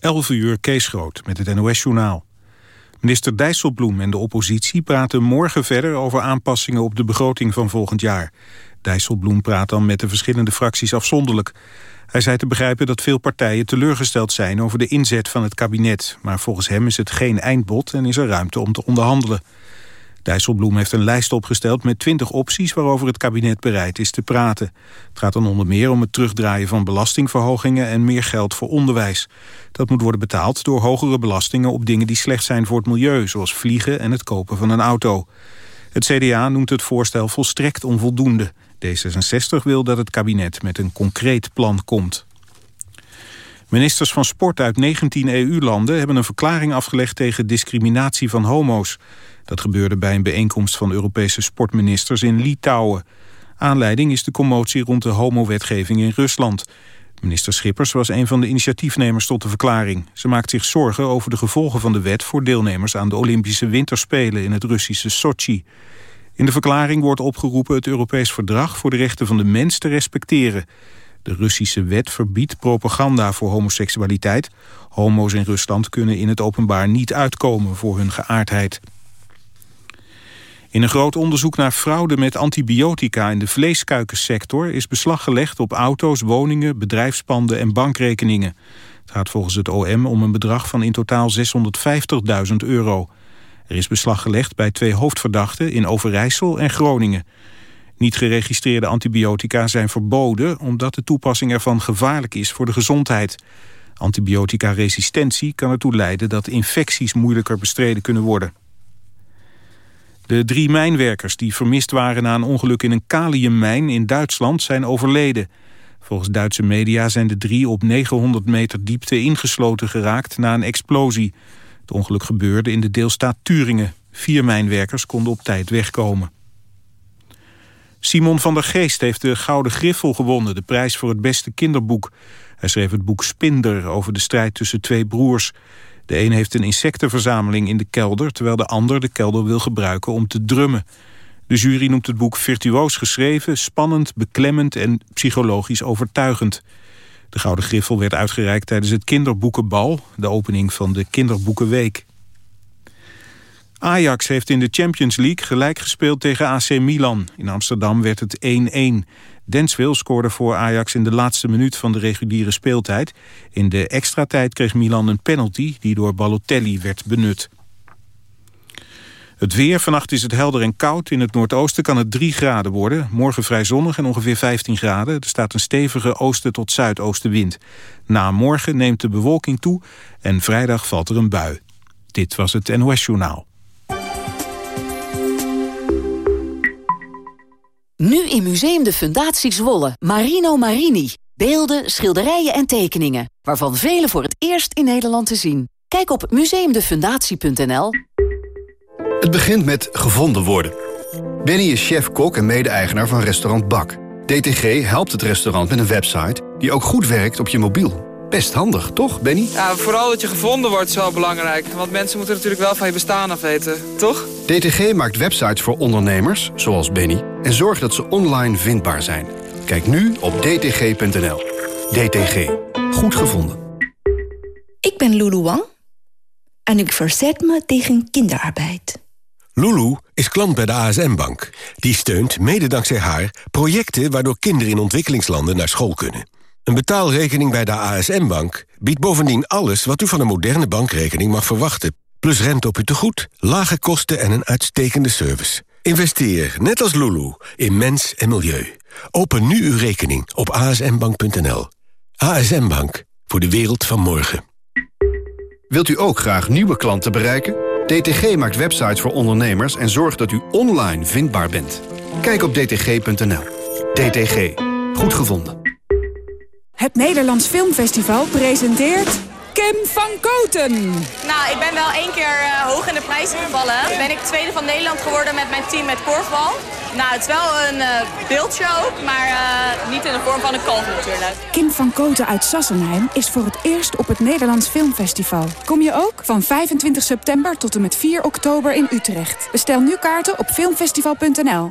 11 uur Kees Groot met het NOS-journaal. Minister Dijsselbloem en de oppositie praten morgen verder over aanpassingen op de begroting van volgend jaar. Dijsselbloem praat dan met de verschillende fracties afzonderlijk. Hij zei te begrijpen dat veel partijen teleurgesteld zijn over de inzet van het kabinet. Maar volgens hem is het geen eindbod en is er ruimte om te onderhandelen. Dijsselbloem heeft een lijst opgesteld met 20 opties waarover het kabinet bereid is te praten. Het gaat dan onder meer om het terugdraaien van belastingverhogingen en meer geld voor onderwijs. Dat moet worden betaald door hogere belastingen op dingen die slecht zijn voor het milieu, zoals vliegen en het kopen van een auto. Het CDA noemt het voorstel volstrekt onvoldoende. D66 wil dat het kabinet met een concreet plan komt. Ministers van Sport uit 19 EU-landen hebben een verklaring afgelegd tegen discriminatie van homo's. Dat gebeurde bij een bijeenkomst van Europese sportministers in Litouwen. Aanleiding is de commotie rond de homowetgeving in Rusland. Minister Schippers was een van de initiatiefnemers tot de verklaring. Ze maakt zich zorgen over de gevolgen van de wet voor deelnemers aan de Olympische Winterspelen in het Russische Sochi. In de verklaring wordt opgeroepen het Europees Verdrag voor de Rechten van de Mens te respecteren. De Russische wet verbiedt propaganda voor homoseksualiteit. Homo's in Rusland kunnen in het openbaar niet uitkomen voor hun geaardheid. In een groot onderzoek naar fraude met antibiotica in de vleeskuikensector is beslag gelegd op auto's, woningen, bedrijfspanden en bankrekeningen. Het gaat volgens het OM om een bedrag van in totaal 650.000 euro. Er is beslag gelegd bij twee hoofdverdachten in Overijssel en Groningen. Niet geregistreerde antibiotica zijn verboden omdat de toepassing ervan gevaarlijk is voor de gezondheid. Antibiotica-resistentie kan ertoe leiden dat infecties moeilijker bestreden kunnen worden. De drie mijnwerkers die vermist waren na een ongeluk in een kaliummijn in Duitsland zijn overleden. Volgens Duitse media zijn de drie op 900 meter diepte ingesloten geraakt na een explosie. Het ongeluk gebeurde in de deelstaat Turingen. Vier mijnwerkers konden op tijd wegkomen. Simon van der Geest heeft de Gouden Griffel gewonnen, de prijs voor het beste kinderboek. Hij schreef het boek Spinder over de strijd tussen twee broers. De een heeft een insectenverzameling in de kelder... terwijl de ander de kelder wil gebruiken om te drummen. De jury noemt het boek virtuoos geschreven, spannend, beklemmend... en psychologisch overtuigend. De Gouden Griffel werd uitgereikt tijdens het Kinderboekenbal... de opening van de Kinderboekenweek. Ajax heeft in de Champions League gelijk gespeeld tegen AC Milan. In Amsterdam werd het 1-1. Denswil scoorde voor Ajax in de laatste minuut van de reguliere speeltijd. In de extra tijd kreeg Milan een penalty die door Balotelli werd benut. Het weer, vannacht is het helder en koud. In het noordoosten kan het 3 graden worden. Morgen vrij zonnig en ongeveer 15 graden. Er staat een stevige oosten tot zuidoostenwind. Na morgen neemt de bewolking toe en vrijdag valt er een bui. Dit was het NOS Journaal. Nu in Museum de Fundatie Zwolle. Marino Marini. Beelden, schilderijen en tekeningen. Waarvan vele voor het eerst in Nederland te zien. Kijk op museumdefundatie.nl. Het begint met gevonden worden. Benny is chef-kok en mede-eigenaar van restaurant Bak. DTG helpt het restaurant met een website die ook goed werkt op je mobiel. Best handig, toch, Benny? Ja, vooral dat je gevonden wordt is wel belangrijk. Want mensen moeten natuurlijk wel van je bestaan af weten, toch? DTG maakt websites voor ondernemers, zoals Benny... en zorgt dat ze online vindbaar zijn. Kijk nu op dtg.nl. DTG. Goed gevonden. Ik ben Lulu Wang en ik verzet me tegen kinderarbeid. Lulu is klant bij de ASM-bank. Die steunt, mede dankzij haar, projecten waardoor kinderen in ontwikkelingslanden naar school kunnen. Een betaalrekening bij de ASM-bank biedt bovendien alles... wat u van een moderne bankrekening mag verwachten. Plus rente op uw tegoed, lage kosten en een uitstekende service. Investeer, net als Lulu, in mens en milieu. Open nu uw rekening op asmbank.nl. ASM Bank, voor de wereld van morgen. Wilt u ook graag nieuwe klanten bereiken? DTG maakt websites voor ondernemers en zorgt dat u online vindbaar bent. Kijk op dtg.nl. DTG. Goed gevonden. Het Nederlands Filmfestival presenteert... Kim van Koten. Nou, ik ben wel één keer uh, hoog in de prijzen gevallen. Ben ik tweede van Nederland geworden met mijn team met korfbal. Nou, het is wel een uh, beeldshow, maar uh, niet in de vorm van een kalf natuurlijk. Kim van Koten uit Sassenheim is voor het eerst op het Nederlands Filmfestival. Kom je ook? Van 25 september tot en met 4 oktober in Utrecht. Bestel nu kaarten op filmfestival.nl.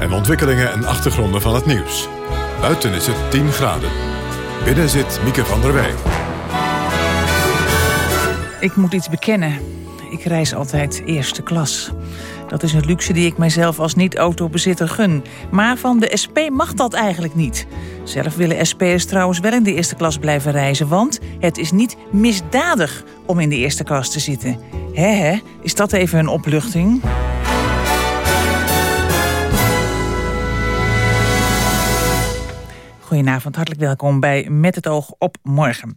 en ontwikkelingen en achtergronden van het nieuws. Buiten is het 10 graden. Binnen zit Mieke van der Wij. Ik moet iets bekennen. Ik reis altijd eerste klas. Dat is een luxe die ik mijzelf als niet-autobezitter gun. Maar van de SP mag dat eigenlijk niet. Zelf willen SP'ers trouwens wel in de eerste klas blijven reizen... want het is niet misdadig om in de eerste klas te zitten. Hè hè, is dat even een opluchting? Goedenavond, hartelijk welkom bij Met het oog op morgen.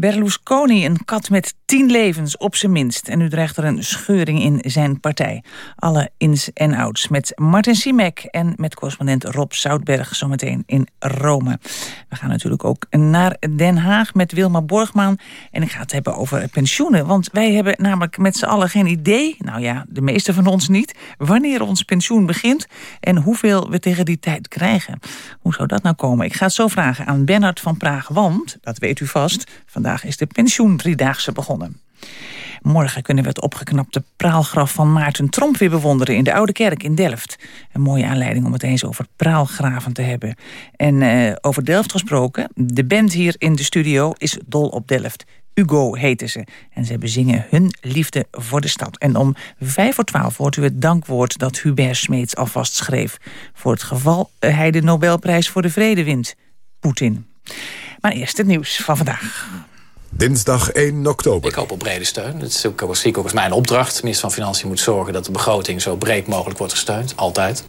Berlusconi, een kat met tien levens op zijn minst. En nu dreigt er een scheuring in zijn partij. Alle ins en outs. Met Martin Simek en met correspondent Rob Zoutberg zometeen in Rome. We gaan natuurlijk ook naar Den Haag met Wilma Borgman. En ik ga het hebben over pensioenen. Want wij hebben namelijk met z'n allen geen idee... nou ja, de meeste van ons niet... wanneer ons pensioen begint... en hoeveel we tegen die tijd krijgen. Hoe zou dat nou komen? Ik ga het zo vragen aan Bernard van Praag. Want, dat weet u vast, vandaag is de pensioendriedaagse begonnen. Morgen kunnen we het opgeknapte praalgraf van Maarten Tromp weer bewonderen... in de Oude Kerk in Delft. Een mooie aanleiding om het eens over praalgraven te hebben. En uh, over Delft gesproken, de band hier in de studio is dol op Delft. Hugo heten ze. En ze bezingen hun liefde voor de stad. En om vijf voor twaalf hoort u het dankwoord dat Hubert Smeets alvast schreef. Voor het geval hij de Nobelprijs voor de Vrede wint. Poetin. Maar eerst het nieuws van vandaag. Dinsdag 1 oktober. Ik hoop op brede steun. Dat is ook, was ook mijn opdracht. De minister van Financiën moet zorgen dat de begroting zo breed mogelijk wordt gesteund. Altijd.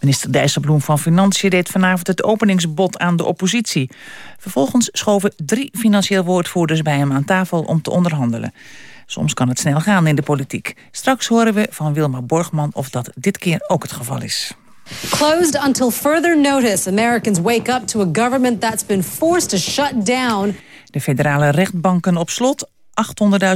Minister Dijsselbloem van Financiën deed vanavond het openingsbod aan de oppositie. Vervolgens schoven drie financieel woordvoerders bij hem aan tafel om te onderhandelen. Soms kan het snel gaan in de politiek. Straks horen we van Wilma Borgman of dat dit keer ook het geval is. Closed until further notice. Americans wake up to a government that's been forced to shut down. De federale rechtbanken op slot,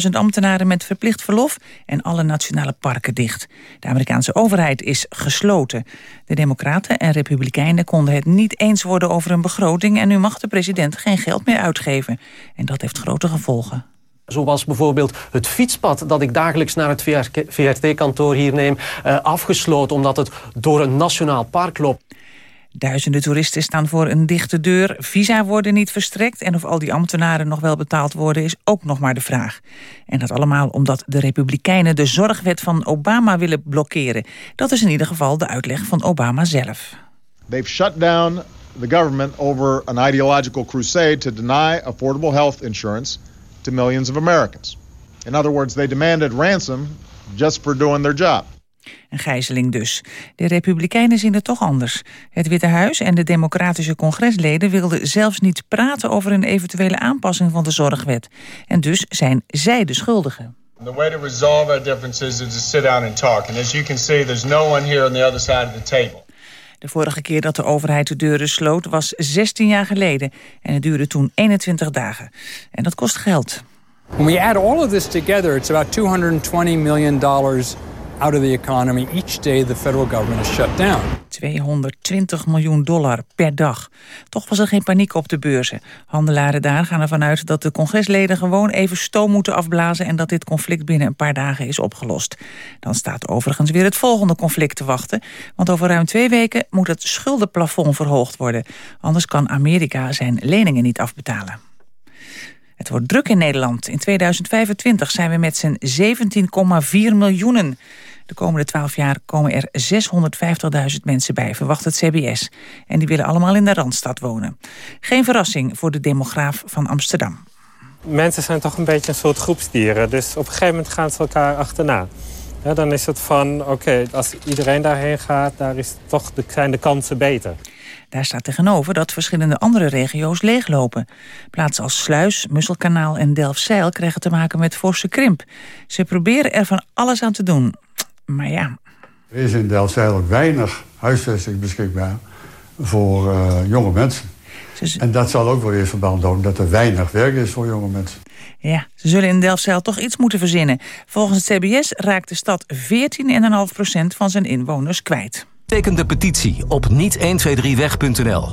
800.000 ambtenaren met verplicht verlof en alle nationale parken dicht. De Amerikaanse overheid is gesloten. De democraten en republikeinen konden het niet eens worden over een begroting... en nu mag de president geen geld meer uitgeven. En dat heeft grote gevolgen. Zoals bijvoorbeeld het fietspad dat ik dagelijks naar het VRT-kantoor hier neem... Uh, afgesloten omdat het door een nationaal park loopt. Duizenden toeristen staan voor een dichte deur. Visa worden niet verstrekt. En of al die ambtenaren nog wel betaald worden is ook nog maar de vraag. En dat allemaal omdat de Republikeinen de zorgwet van Obama willen blokkeren. Dat is in ieder geval de uitleg van Obama zelf. They've shut down the government over an ideological crusade to deny affordable health insurance to millions of Americans. In other words, they demanded ransom just for doing their job. Een gijzeling dus. De Republikeinen zien het toch anders. Het Witte Huis en de democratische congresleden wilden zelfs niet praten over een eventuele aanpassing van de zorgwet. En dus zijn zij de schuldigen. The way to resolve our differences is to sit down and talk. And as you can see, there's no one here on the other side of the table. De vorige keer dat de overheid de deuren sloot was 16 jaar geleden. En het duurde toen 21 dagen. En dat kost geld. When we add all of this together, it's about 220 million dollars out of the economy each day the federal government is shut down. 220 miljoen dollar per dag. Toch was er geen paniek op de beurzen. Handelaren daar gaan ervan uit dat de congresleden gewoon even stoom moeten afblazen... en dat dit conflict binnen een paar dagen is opgelost. Dan staat overigens weer het volgende conflict te wachten. Want over ruim twee weken moet het schuldenplafond verhoogd worden. Anders kan Amerika zijn leningen niet afbetalen. Het wordt druk in Nederland. In 2025 zijn we met z'n 17,4 miljoenen. De komende 12 jaar komen er 650.000 mensen bij, verwacht het CBS. En die willen allemaal in de Randstad wonen. Geen verrassing voor de demograaf van Amsterdam. Mensen zijn toch een beetje een soort groepsdieren. Dus op een gegeven moment gaan ze elkaar achterna. dan is het van, oké, als iedereen daarheen gaat... daar is toch de, zijn de kansen beter. Daar staat tegenover dat verschillende andere regio's leeglopen. Plaatsen als Sluis, Musselkanaal en Delfzijl krijgen te maken met forse krimp. Ze proberen er van alles aan te doen. Maar ja... Er is in Delfzijl ook weinig huisvesting beschikbaar. voor uh, jonge mensen. En dat zal ook wel weer verband houden dat er weinig werk is voor jonge mensen. Ja, ze zullen in Delfzijl toch iets moeten verzinnen. Volgens het CBS raakt de stad 14,5% van zijn inwoners kwijt. Teken de petitie op niet123weg.nl.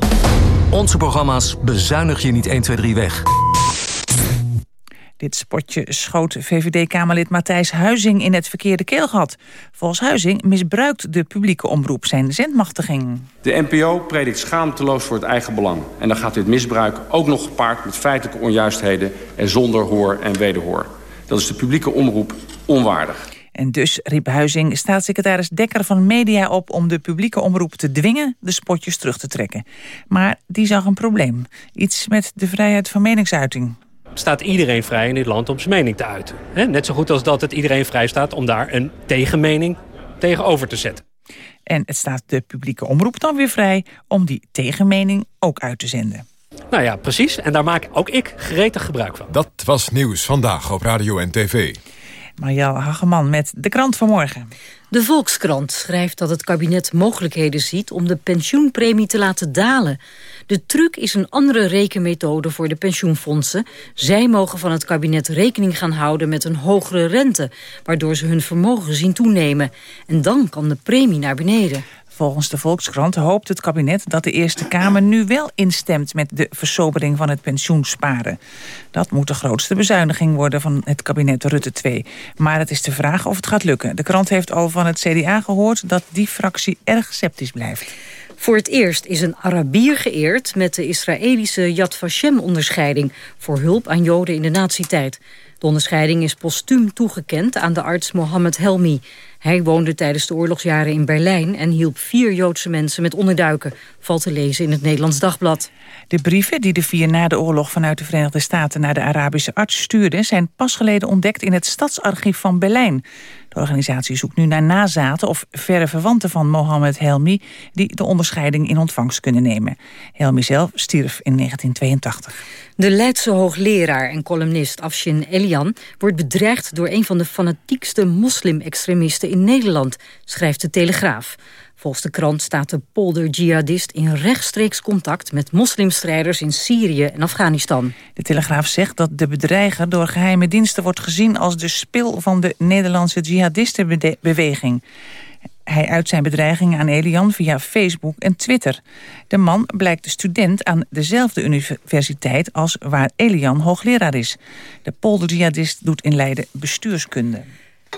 Onze programma's bezuinig je niet 123 weg. Dit spotje schoot VVD-Kamerlid Matthijs Huizing in het verkeerde keelgat. Volgens Huizing misbruikt de publieke omroep zijn zendmachtiging. De NPO predikt schaamteloos voor het eigen belang. En dan gaat dit misbruik ook nog gepaard met feitelijke onjuistheden... en zonder hoor en wederhoor. Dat is de publieke omroep onwaardig. En dus riep Huizing staatssecretaris Dekker van Media op... om de publieke omroep te dwingen de spotjes terug te trekken. Maar die zag een probleem. Iets met de vrijheid van meningsuiting staat iedereen vrij in dit land om zijn mening te uiten. Net zo goed als dat het iedereen vrij staat om daar een tegenmening tegenover te zetten. En het staat de publieke omroep dan weer vrij om die tegenmening ook uit te zenden. Nou ja, precies. En daar maak ook ik gretig gebruik van. Dat was Nieuws Vandaag op Radio en TV. Marjal Hageman met de krant van morgen. De Volkskrant schrijft dat het kabinet mogelijkheden ziet... om de pensioenpremie te laten dalen. De truc is een andere rekenmethode voor de pensioenfondsen. Zij mogen van het kabinet rekening gaan houden met een hogere rente... waardoor ze hun vermogen zien toenemen. En dan kan de premie naar beneden. Volgens de Volkskrant hoopt het kabinet dat de Eerste Kamer nu wel instemt met de versobering van het pensioensparen. Dat moet de grootste bezuiniging worden van het kabinet Rutte 2. Maar het is de vraag of het gaat lukken. De krant heeft al van het CDA gehoord dat die fractie erg sceptisch blijft. Voor het eerst is een Arabier geëerd met de Israëlische Yad Vashem-onderscheiding... voor hulp aan Joden in de nazietijd. De onderscheiding is postuum toegekend aan de arts Mohammed Helmi. Hij woonde tijdens de oorlogsjaren in Berlijn... en hielp vier Joodse mensen met onderduiken. Valt te lezen in het Nederlands Dagblad. De brieven die de vier na de oorlog vanuit de Verenigde Staten... naar de Arabische arts stuurden... zijn pas geleden ontdekt in het stadsarchief van Berlijn. De organisatie zoekt nu naar nazaten of verre verwanten van Mohammed Helmi... die de onderscheiding in ontvangst kunnen nemen. Helmi zelf stierf in 1982. De Leidse hoogleraar en columnist Afshin Elian... wordt bedreigd door een van de fanatiekste moslim-extremisten in Nederland... schrijft de Telegraaf. Volgens de krant staat de polder-jihadist in rechtstreeks contact... met moslimstrijders in Syrië en Afghanistan. De Telegraaf zegt dat de bedreiger door geheime diensten wordt gezien... als de spil van de Nederlandse jihadistenbeweging. Hij uit zijn bedreigingen aan Elian via Facebook en Twitter. De man blijkt student aan dezelfde universiteit als waar Elian hoogleraar is. De polder-jihadist doet in Leiden bestuurskunde.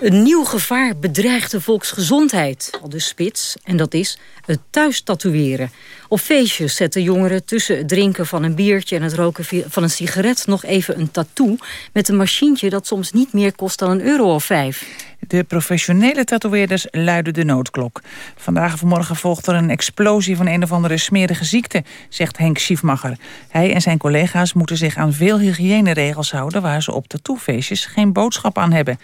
Een nieuw gevaar bedreigt de volksgezondheid, al de spits. En dat is het thuis tatoeëren. Op feestjes zetten jongeren tussen het drinken van een biertje... en het roken van een sigaret nog even een tattoo... met een machientje dat soms niet meer kost dan een euro of vijf. De professionele tatoeëerders luiden de noodklok. Vandaag of morgen volgt er een explosie van een of andere smerige ziekte, zegt Henk Schiefmacher. Hij en zijn collega's moeten zich aan veel hygiëneregels houden... waar ze op tattoofeestjes geen boodschap aan hebben.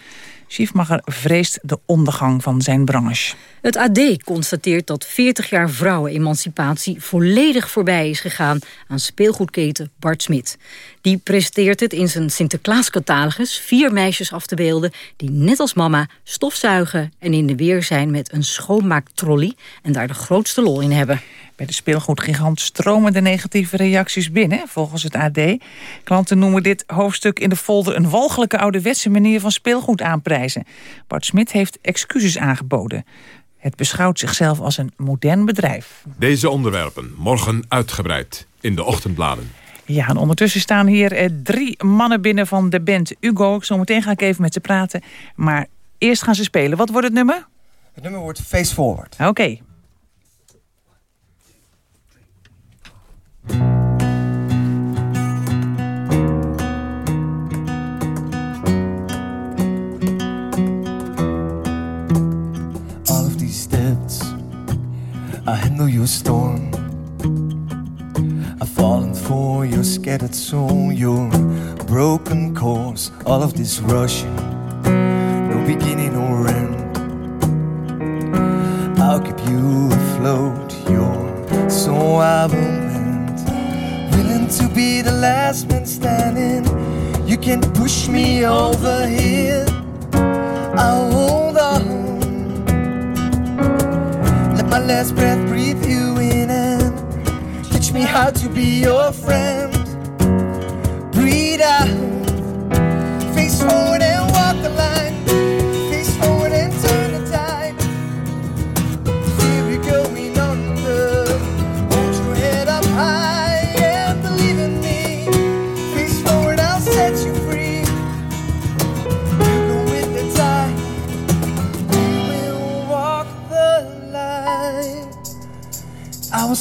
Schiefmacher vreest de ondergang van zijn branche. Het AD constateert dat 40 jaar vrouwenemancipatie volledig voorbij is gegaan aan speelgoedketen Bart Smit. Die presenteert het in zijn Sinterklaascatalogus vier meisjes af te beelden die net als mama stofzuigen en in de weer zijn met een schoonmaaktrolley en daar de grootste lol in hebben. Bij de speelgoedgigant stromen de negatieve reacties binnen, volgens het AD. Klanten noemen dit hoofdstuk in de folder een walgelijke ouderwetse manier van speelgoed aanprijzen. Bart Smit heeft excuses aangeboden. Het beschouwt zichzelf als een modern bedrijf. Deze onderwerpen morgen uitgebreid in de ochtendbladen. Ja, en ondertussen staan hier eh, drie mannen binnen van de band Hugo. Zometeen ga ik even met ze praten. Maar eerst gaan ze spelen. Wat wordt het nummer? Het nummer wordt Face Forward. Oké. I handle your storm. I've fallen for your scattered soul, your broken course, all of this rushing, no beginning or end. I'll keep you afloat, you're so abandoned. Willing to be the last man standing, you can push me over here. I'll hold on my last breath, breathe you in and Teach me how to be your friend. Breathe out. Face forward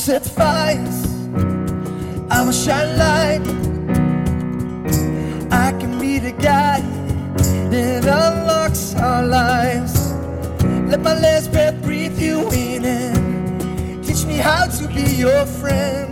set fires. I will shine light. I can be the guy that unlocks our lives. Let my last breath breathe you in and teach me how to be your friend.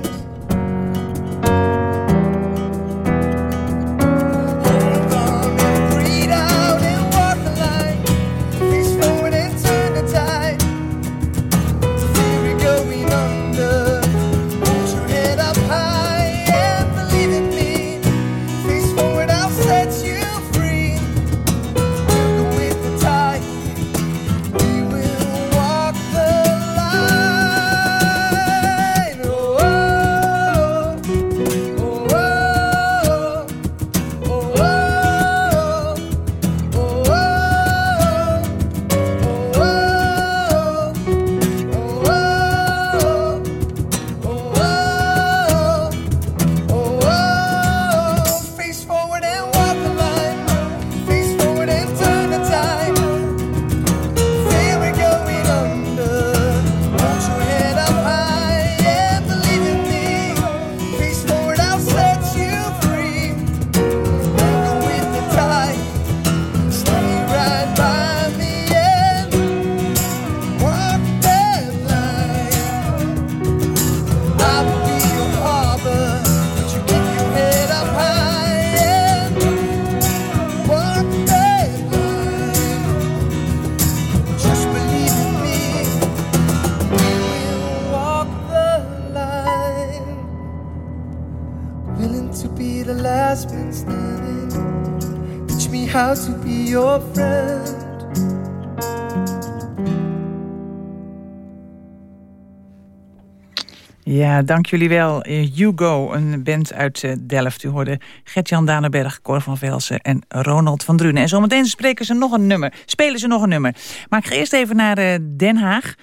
Dank jullie wel. Eh, Hugo, een band uit eh, Delft. U hoorde Gert-Jan Danenberg, Cor van Velsen en Ronald van Drunen. En zometeen spreken ze nog een nummer, spelen ze nog een nummer. Maar ik ga eerst even naar eh, Den Haag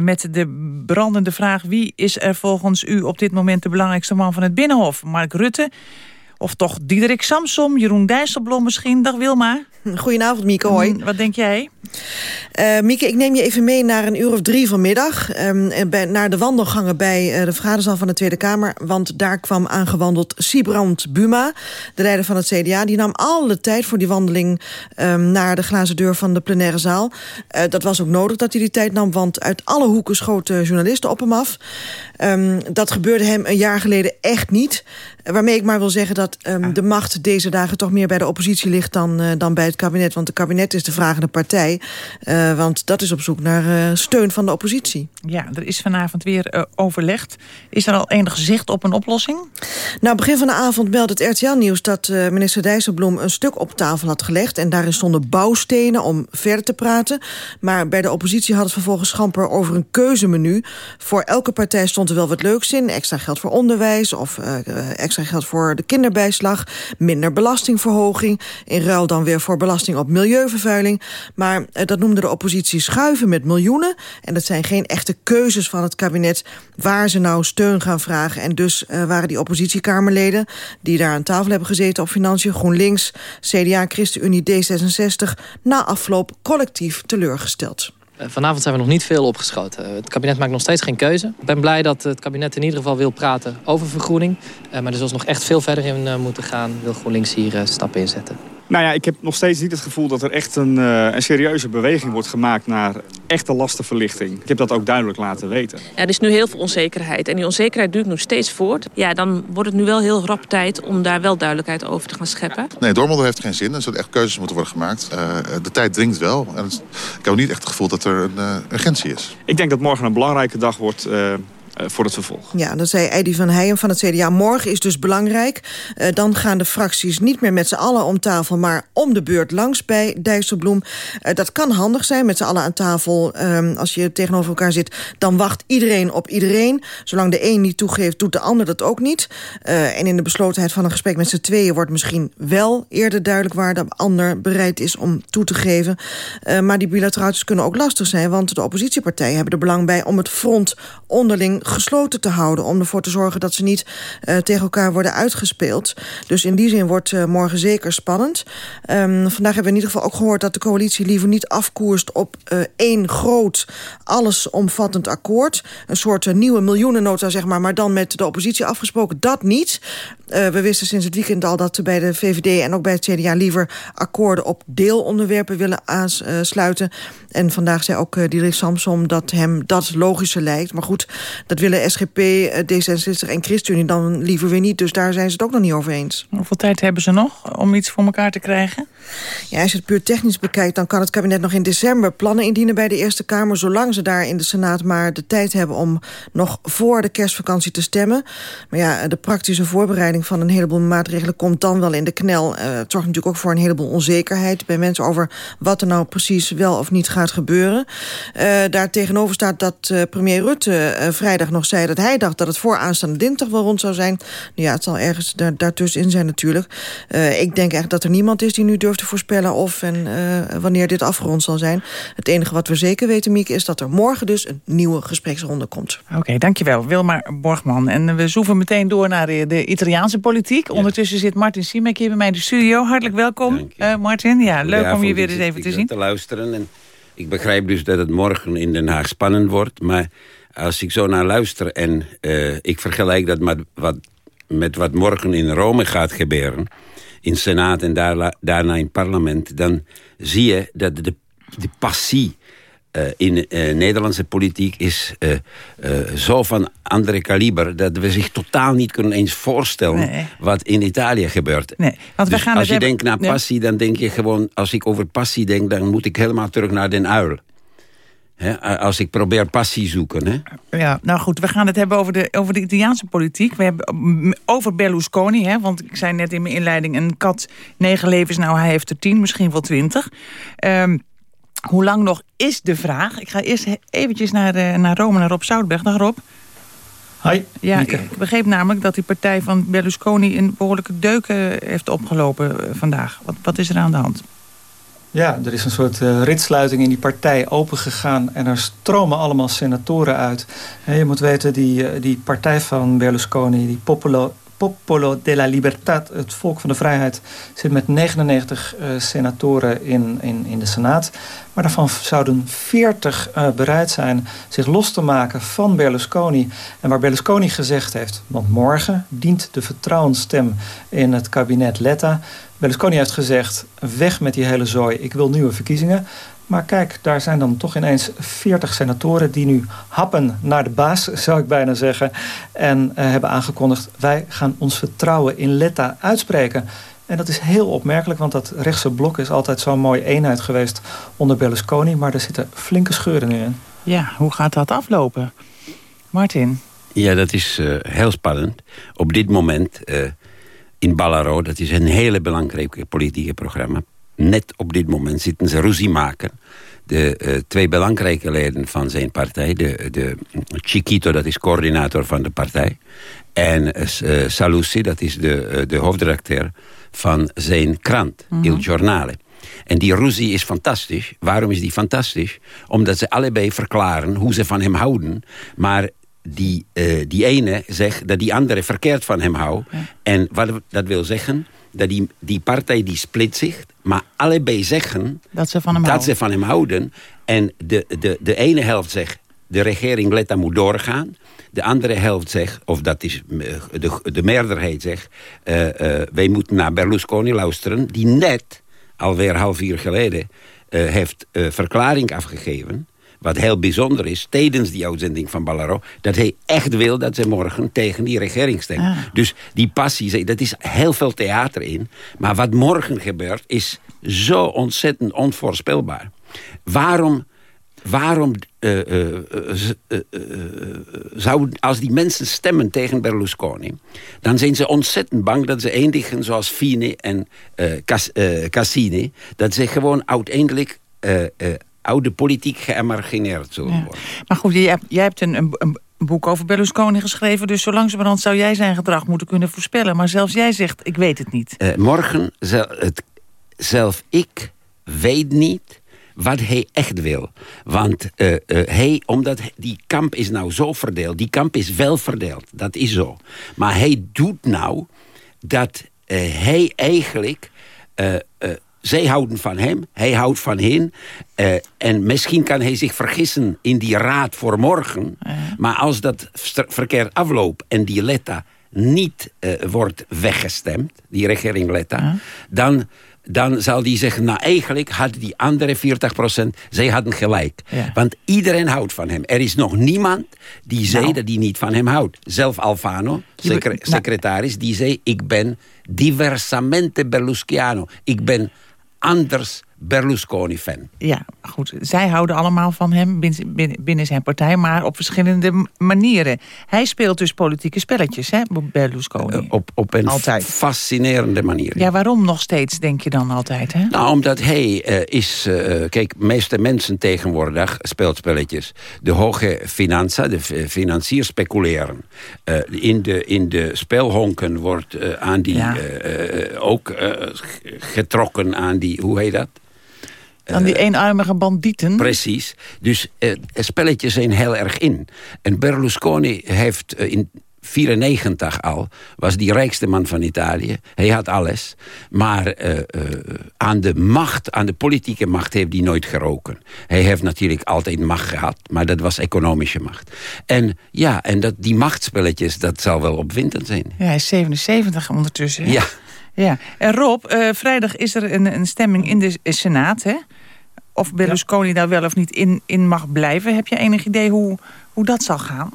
met de brandende vraag... wie is er volgens u op dit moment de belangrijkste man van het Binnenhof? Mark Rutte of toch Diederik Samsom, Jeroen Dijsselbloem misschien? Dag Wilma. Goedenavond Mieke, hoi. Wat denk jij? Uh, Mieke, ik neem je even mee naar een uur of drie vanmiddag. Um, bij, naar de wandelgangen bij uh, de vergaderzaal van de Tweede Kamer. Want daar kwam aangewandeld Sibrand Buma, de leider van het CDA. Die nam alle tijd voor die wandeling um, naar de glazen deur van de plenaire zaal. Uh, dat was ook nodig dat hij die tijd nam, want uit alle hoeken schoten journalisten op hem af. Um, dat gebeurde hem een jaar geleden echt niet. Waarmee ik maar wil zeggen dat um, de macht deze dagen toch meer bij de oppositie ligt dan, uh, dan bij het kabinet. Want het kabinet is de vragende partij. Uh, want dat is op zoek naar uh, steun van de oppositie. Ja, er is vanavond weer overlegd. Is er al enig zicht op een oplossing? Nou, begin van de avond meldde het RTL-nieuws dat minister Dijsselbloem een stuk op tafel had gelegd. En daarin stonden bouwstenen om verder te praten. Maar bij de oppositie had het vervolgens schamper over een keuzemenu. Voor elke partij stond er wel wat leuks in. Extra geld voor onderwijs of extra geld voor de Minder belastingverhoging. In ruil dan weer voor belasting op milieuvervuiling. Maar uh, dat noemde de oppositie schuiven met miljoenen. En dat zijn geen echte keuzes van het kabinet... waar ze nou steun gaan vragen. En dus uh, waren die oppositiekamerleden... die daar aan tafel hebben gezeten op Financiën... GroenLinks, CDA, ChristenUnie, D66... na afloop collectief teleurgesteld. Vanavond zijn we nog niet veel opgeschoten. Het kabinet maakt nog steeds geen keuze. Ik ben blij dat het kabinet in ieder geval wil praten over vergroening. Maar er zal nog echt veel verder in moeten gaan. Wil GroenLinks hier stappen inzetten. Nou ja, ik heb nog steeds niet het gevoel dat er echt een, uh, een serieuze beweging wordt gemaakt naar echte lastenverlichting. Ik heb dat ook duidelijk laten weten. Ja, er is nu heel veel onzekerheid en die onzekerheid duurt nog steeds voort. Ja, dan wordt het nu wel heel rap tijd om daar wel duidelijkheid over te gaan scheppen. Nee, doormodel heeft geen zin. Er zullen echt keuzes moeten worden gemaakt. Uh, de tijd dringt wel. En ik heb niet echt het gevoel dat er een uh, urgentie is. Ik denk dat morgen een belangrijke dag wordt... Uh, voor het vervolg. Ja, dat zei Eddie van Heijen van het CDA. Morgen is dus belangrijk. Uh, dan gaan de fracties niet meer met z'n allen om tafel... maar om de beurt langs bij Dijsselbloem. Uh, dat kan handig zijn met z'n allen aan tafel. Uh, als je tegenover elkaar zit, dan wacht iedereen op iedereen. Zolang de een niet toegeeft, doet de ander dat ook niet. en in de beslotenheid van een gesprek met z'n tweeën... wordt misschien wel eerder duidelijk waar de ander bereid is om toe te geven. maar die bilateraaltjes kunnen ook lastig zijn... want de oppositiepartijen hebben er belang bij om het front onderling gesloten te houden... om ervoor te zorgen dat ze niet uh, tegen elkaar worden uitgespeeld. Dus in die zin wordt uh, morgen zeker spannend. Um, vandaag hebben we in ieder geval ook gehoord dat de coalitie liever niet afkoerst... op uh, één groot, allesomvattend akkoord. Een soort nieuwe miljoenennota, zeg maar, maar dan met de oppositie afgesproken. Dat niet. We wisten sinds het weekend al dat bij de VVD en ook bij het CDA... liever akkoorden op deelonderwerpen willen aansluiten. En vandaag zei ook uh, Diederik Samsom dat hem dat logischer lijkt. Maar goed, dat willen SGP, D66 en ChristenUnie dan liever weer niet. Dus daar zijn ze het ook nog niet over eens. Hoeveel tijd hebben ze nog om iets voor elkaar te krijgen? Ja, als je het puur technisch bekijkt... dan kan het kabinet nog in december plannen indienen bij de Eerste Kamer... zolang ze daar in de Senaat maar de tijd hebben... om nog voor de kerstvakantie te stemmen. Maar ja, de praktische voorbereiding van een heleboel maatregelen... komt dan wel in de knel. Uh, het zorgt natuurlijk ook voor een heleboel onzekerheid... bij mensen over wat er nou precies wel of niet gaat gebeuren. Uh, daar tegenover staat dat uh, premier Rutte vrijdag nog zei... dat hij dacht dat het voor aanstaande dinsdag wel rond zou zijn. Nou ja, het zal ergens daar, daartussenin zijn natuurlijk. ik denk eigenlijk dat er niemand is die nu durft te voorspellen of en uh, wanneer dit afgerond zal zijn. Het enige wat we zeker weten, Mieke, is dat er morgen dus een nieuwe gespreksronde komt. Oké, okay, dankjewel. Wilmar Borgman. En we zoeven meteen door naar de Italiaanse politiek. Ja. Ondertussen zit Martin Simek hier bij mij in de studio. Hartelijk welkom, uh, Martin. Ja, leuk om je weer eens even te zien. te luisteren. En ik begrijp dus dat het morgen in Den Haag spannend wordt. Maar als ik zo naar luister en uh, ik vergelijk dat met wat, met wat morgen in Rome gaat gebeuren in Senaat en daarna, daarna in parlement... dan zie je dat de, de passie uh, in uh, Nederlandse politiek is uh, zo van andere kaliber... dat we zich totaal niet kunnen eens voorstellen nee. wat in Italië gebeurt. Nee, want we dus gaan als je hebben... denkt naar passie, dan denk je gewoon... als ik over passie denk, dan moet ik helemaal terug naar Den Uil. He, als ik probeer passie zoeken. Hè? Ja, nou goed, we gaan het hebben over de, over de Italiaanse politiek. We hebben over Berlusconi, hè, want ik zei net in mijn inleiding... een kat negen levens, nou hij heeft er tien, misschien wel twintig. Um, hoe lang nog is de vraag? Ik ga eerst eventjes naar, uh, naar Rome, naar Rob Zoutberg. Dag Rob. Hi, ja, Mieke. ik begreep namelijk dat die partij van Berlusconi... een behoorlijke deuk heeft opgelopen vandaag. Wat, wat is er aan de hand? Ja, er is een soort uh, ritsluiting in die partij opengegaan... en er stromen allemaal senatoren uit. Je moet weten, die, uh, die partij van Berlusconi... die Popolo, Popolo della Libertad, het volk van de vrijheid... zit met 99 uh, senatoren in, in, in de Senaat. Maar daarvan zouden 40 uh, bereid zijn zich los te maken van Berlusconi. En waar Berlusconi gezegd heeft... want morgen dient de vertrouwensstem in het kabinet Letta... Berlusconi heeft gezegd, weg met die hele zooi, ik wil nieuwe verkiezingen. Maar kijk, daar zijn dan toch ineens 40 senatoren die nu happen naar de baas, zou ik bijna zeggen. En uh, hebben aangekondigd, wij gaan ons vertrouwen in Letta uitspreken. En dat is heel opmerkelijk, want dat rechtse blok is altijd zo'n mooie eenheid geweest onder Berlusconi. Maar er zitten flinke scheuren nu in. Ja, hoe gaat dat aflopen? Martin? Ja, dat is uh, heel spannend. Op dit moment... Uh, in Ballaro. Dat is een hele belangrijke politieke programma. Net op dit moment zitten ze ruzie maken. De uh, twee belangrijke leden van zijn partij. De, de Chiquito, dat is coördinator van de partij. En uh, Salusi, dat is de, uh, de hoofdredacteur van zijn krant, mm -hmm. Il Giornale. En die ruzie is fantastisch. Waarom is die fantastisch? Omdat ze allebei verklaren hoe ze van hem houden. Maar die, uh, die ene zegt dat die andere verkeerd van hem houdt. Ja. En wat dat wil zeggen, dat die, die partij die split zich... maar allebei zeggen dat ze van hem, dat houden. Ze van hem houden. En de, de, de ene helft zegt, de regering Letta moet doorgaan. De andere helft zegt, of dat is de, de meerderheid zegt... Uh, uh, wij moeten naar Berlusconi luisteren... die net, alweer half uur geleden, heeft verklaring afgegeven wat heel bijzonder is, tijdens die uitzending van Ballaro... dat hij echt wil dat ze morgen tegen die regering stemmen. Ah. Dus die passie, dat is heel veel theater in. Maar wat morgen gebeurt, is zo ontzettend onvoorspelbaar. Waarom waarom uh, uh, zou, als die mensen stemmen tegen Berlusconi... dan zijn ze ontzettend bang dat ze eindigen zoals Fine en Cas, Cassini... dat ze gewoon uiteindelijk oude politiek geëmargineerd zullen worden. Maar goed, jij, jij hebt een, een, een, boek over Berlusconi geschreven... dus zo langzamerhand zou jij zijn gedrag moeten kunnen voorspellen. Maar zelfs jij zegt, ik weet het niet. morgen, het, zelf ik weet niet wat hij echt wil. Want uh, uh, hij, omdat die kamp is nou zo verdeeld... die kamp is wel verdeeld, dat is zo. Maar hij doet nou dat hij eigenlijk... zij houden van hem, hij houdt van hen. en misschien kan hij zich vergissen in die raad voor morgen. Maar als dat verkeerd afloopt en die Letta niet wordt weggestemd... die regering Letta, dan dan zal die zeggen... nou eigenlijk hadden die andere 40 procent... zij hadden gelijk. Want iedereen houdt van hem. Er is nog niemand die zei nou. dat hij niet van hem houdt. Zelf Alfano, secre nou. secretaris, die zei... ik ben diversamente Berlusconiano. Ik ben anders Berlusconi-fan. Ja, goed. Zij houden allemaal van hem binnen, binnen zijn partij... maar op verschillende manieren. Hij speelt dus politieke spelletjes, hè, Berlusconi? Uh, op, op een altijd. fascinerende manier. Ja, waarom nog steeds, denk je dan altijd? Hè? Nou, omdat hij uh, is... Uh, kijk, meeste mensen tegenwoordig speelt spelletjes. De hoge finanza, de financiers speculeren. in, de, in de spelhonken wordt aan die... Ja. ook getrokken aan die... Hoe heet dat? Dan die eenarmige bandieten. Precies. Dus uh, spelletjes zijn heel erg in. En Berlusconi heeft uh, in 94 al, was die rijkste man van Italië. Hij had alles. Maar uh, aan de macht, aan de politieke macht heeft hij nooit geroken. Hij heeft natuurlijk altijd macht gehad, maar dat was economische macht. En ja, en dat, die machtsspelletjes, dat zal wel opwindend zijn. Ja, hij is 77 ondertussen. Ja. Ja, en Rob, vrijdag is er een, een stemming in de Senaat, hè? Of Berlusconi daar wel of niet in, in mag blijven. Heb je enig idee hoe, hoe dat zal gaan?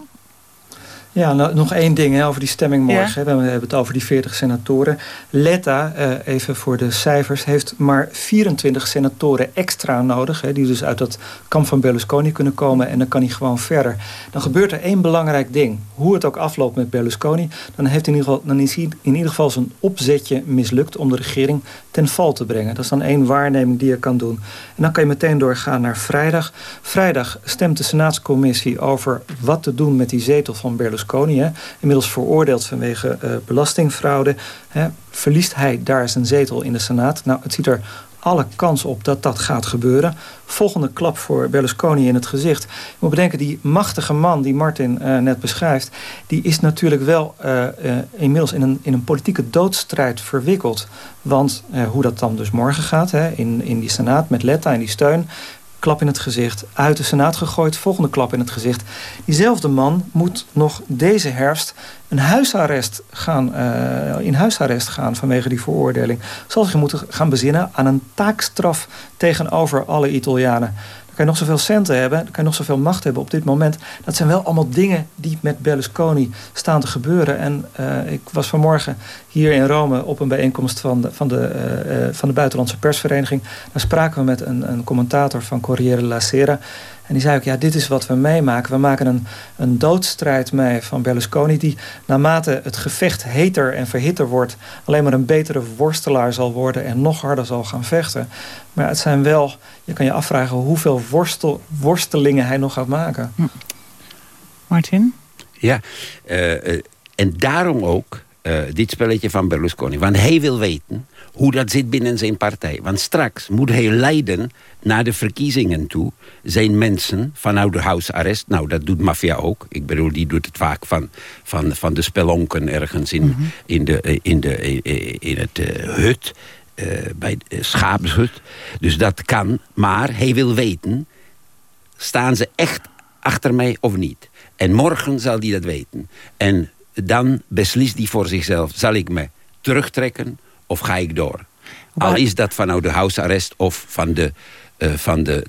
Ja, nou, nog één ding hè, over die stemming morgen. We hebben het over die 40 senatoren. Letta, eh, even voor de cijfers, heeft maar 24 senatoren extra nodig. Hè, die dus uit dat kamp van Berlusconi kunnen komen. En dan kan hij gewoon verder. Dan gebeurt er één belangrijk ding. Hoe het ook afloopt met Berlusconi. Dan, heeft in ieder geval, dan is hij in ieder geval zijn opzetje mislukt om de regering ten val te brengen. Dat is dan één waarneming die je kan doen. En dan kan je meteen doorgaan naar vrijdag. Vrijdag stemt de Senaatscommissie over wat te doen met die zetel van Berlusconi. Berlusconi, inmiddels veroordeeld vanwege uh, belastingfraude. Hè, verliest hij daar zijn zetel in de Senaat? Nou, het ziet er alle kans op dat dat gaat gebeuren. Volgende klap voor Berlusconi in het gezicht. Je moet bedenken, die machtige man die Martin uh, net beschrijft... die is natuurlijk wel uh, uh, inmiddels in een, in een politieke doodstrijd verwikkeld. Want hoe dat dan dus morgen gaat hè, in, in die Senaat met Letta en die steun klap in het gezicht, uit de Senaat gegooid, volgende klap in het gezicht. Diezelfde man moet nog deze herfst een huisarrest gaan, uh, in huisarrest gaan vanwege die veroordeling. Zal zich moeten gaan bezinnen aan een taakstraf tegenover alle Italianen kan je nog zoveel centen hebben, kan je nog zoveel macht hebben op dit moment. Dat zijn wel allemaal dingen die met Berlusconi staan te gebeuren. En uh, ik was vanmorgen hier in Rome op een bijeenkomst van de, van de, uh, van de Buitenlandse Persvereniging. Daar spraken we met een, een commentator van Corriere la Sera. En die zei ook, ja, dit is wat we meemaken. We maken een, een doodstrijd mee van Berlusconi... die naarmate het gevecht heter en verhitter wordt... alleen maar een betere worstelaar zal worden... en nog harder zal gaan vechten. Maar het zijn wel, je kan je afvragen... hoeveel worstel, worstelingen hij nog gaat maken. Hm. Martin? Ja, uh, en daarom ook uh, dit spelletje van Berlusconi. Want hij wil weten hoe dat zit binnen zijn partij. Want straks moet hij leiden naar de verkiezingen toe... zijn mensen vanuit de huisarrest... nou, dat doet maffia ook. Ik bedoel, die doet het vaak van, van, van de spelonken ergens in, mm -hmm. in, de, in, de, in het uh, hut... Uh, bij de schaapshut. Dus dat kan. Maar hij wil weten... staan ze echt achter mij of niet? En morgen zal hij dat weten. En dan beslist hij voor zichzelf... zal ik me terugtrekken of ga ik door? Al is dat vanuit de huisarrest of van de, uh, van de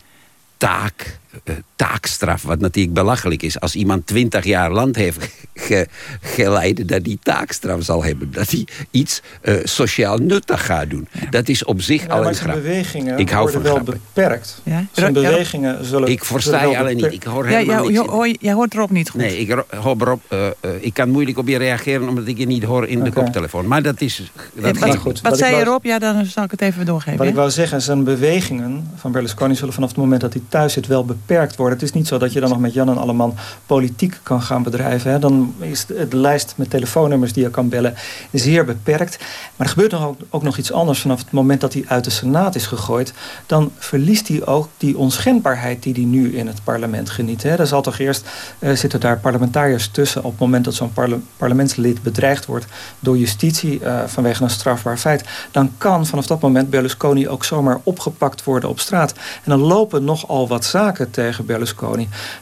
taak, uh, taakstraf. Wat natuurlijk belachelijk is. Als iemand twintig jaar land heeft ge, geleid dat hij taakstraf zal hebben. Dat hij iets uh, sociaal nuttig gaat doen. Dat is op zich ja, al maar een zijn grap. bewegingen Ik hou worden van wel grappen. beperkt. Ja? Zijn Ja. bewegingen zullen... Ik versta je alleen niet. Ik hoor Ja, helemaal ja, niks. hoor- jij hoort erop niet goed. Nee, ik, hoor erop, eh, eh, ik kan moeilijk op je reageren omdat ik je niet hoor in de koptelefoon. Maar dat is... Dat Eh, gaat wat goed. wat Wat zei je erop? Ja, dan zal ik het even doorgeven. Wat ik wou zeggen, zijn bewegingen van Berlusconi zullen vanaf het moment dat hij thuis zit wel beperkt worden. Het is niet zo dat je dan nog met Jan en Alleman politiek kan gaan bedrijven. Hè. Dan is de, lijst met telefoonnummers die je kan bellen zeer beperkt. Maar er gebeurt nog ook, nog iets anders vanaf het moment dat hij uit de Senaat is gegooid. Dan verliest hij ook die onschendbaarheid die hij nu in het parlement geniet. Hè. Er zal toch eerst eh, zitten daar parlementariërs tussen op het moment dat zo'n parle- parlementslid bedreigd wordt door justitie eh, vanwege een strafbaar feit. Dan kan vanaf dat moment Berlusconi ook zomaar opgepakt worden op straat. En dan lopen nogal wat zaken tegen Berlusconi.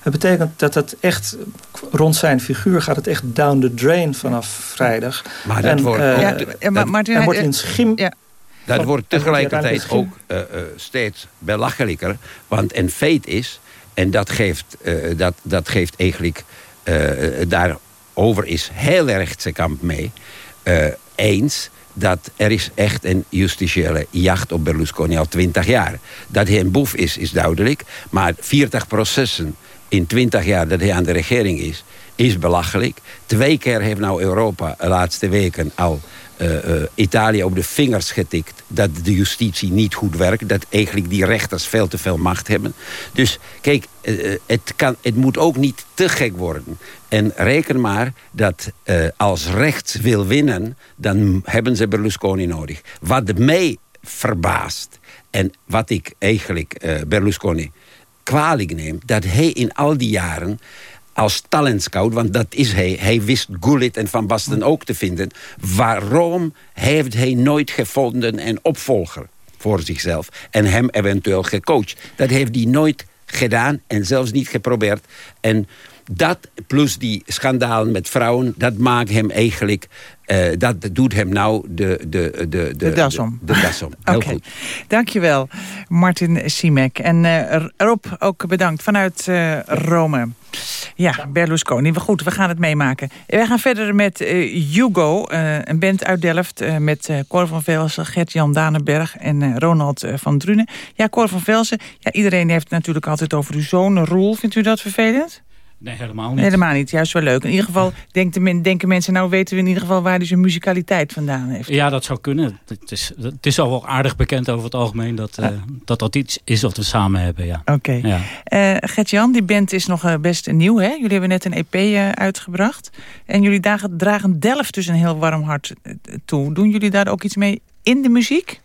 Het betekent dat het echt rond zijn figuur gaat het echt down the drain vanaf vrijdag. Maar dat En, wordt Ja, maar dat- er wordt in schim ja. Dat Van- wordt tegelijkertijd ook eh, eh, steeds belachelijker. Want een feit is, en dat geeft, eh, dat, dat geeft eigenlijk... eh, daarover is heel erg zijn kamp mee eh, eens... dat er is echt een justitiële jacht op Berlusconi al twintig jaar. Dat hij een boef is, is duidelijk. Maar 40 processen in 20 jaar dat hij aan de regering is... is belachelijk. Twee keer heeft nou Europa de laatste weken al Italië op de vingers getikt dat de justitie niet goed werkt. Dat eigenlijk die rechters veel te veel macht hebben. Dus kijk, eh, eh, het, kan, het moet ook niet te gek worden. En reken maar dat eh, als rechts wil winnen, dan hebben ze Berlusconi nodig. Wat mij verbaast en wat ik eigenlijk eh, Berlusconi kwalijk neem, dat hij in al die jaren als talentscout, want dat is hij. Hij wist Gullit en Van Basten ook te vinden. Waarom heeft hij nooit gevonden een opvolger voor zichzelf en hem eventueel gecoacht? Dat heeft hij nooit gedaan en zelfs niet geprobeerd. En dat plus die schandalen met vrouwen, dat maakt hem eigenlijk... eh, dat doet hem nou de, de, de, de, De das om. De, de das om. Heel goed. dankjewel Martin Simek. En eh, Rob, ook bedankt vanuit eh, Rome. Ja, Berlusconi. We- Goed, we gaan het meemaken. Wij gaan verder met Hugo, een band uit Delft... met Cor van Velsen, Gert-Jan Danenberg en Ronald van Drunen. Ja, Cor van Velsen, ja, iedereen heeft het natuurlijk altijd over uw zoon Roel. Vindt u dat vervelend? Nee, helemaal niet. Helemaal niet, juist wel leuk. In ieder geval denkt de men- denken mensen... nou weten we in ieder geval waar hij zijn musicaliteit vandaan heeft. Ja, dat zou kunnen. Het is, het is al wel aardig bekend over het algemeen dat, eh, dat dat iets is wat we samen hebben. Ja. Oké. Ja. Eh, Gert-Jan, die band is nog eh, best nieuw, hè? Jullie hebben net een EP uitgebracht. En jullie dragen, dragen Delft dus een heel warm hart toe. Doen jullie daar ook iets mee in de muziek?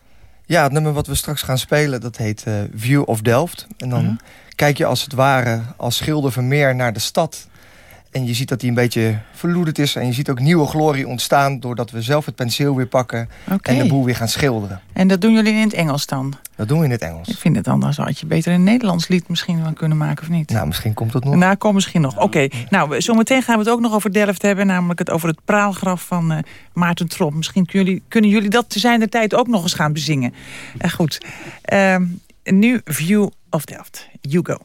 Ja, het nummer wat we straks gaan spelen, dat heet eh, View of Delft. En dan Mhm. Kijk je als het ware als schilder Vermeer naar de stad. En je ziet dat die een beetje verloederd is. En je ziet ook nieuwe glorie ontstaan... doordat we zelf het penseel weer pakken en de boel weer gaan schilderen. En dat doen jullie in het Engels dan? Dat doen we in het Engels. Ik vind het anders had je beter een Nederlands lied misschien van kunnen maken, of niet? Nou, misschien komt het nog. Nou, kom misschien nog. Oké, nou, we- zometeen gaan we het ook nog over Delft hebben. Namelijk het over het praalgraf van eh, Maarten Trop. Misschien kunnen jullie, kunnen jullie dat te zijn de tijd ook nog eens gaan bezingen. Eh, goed. Ehm, nu View of Delft. You go.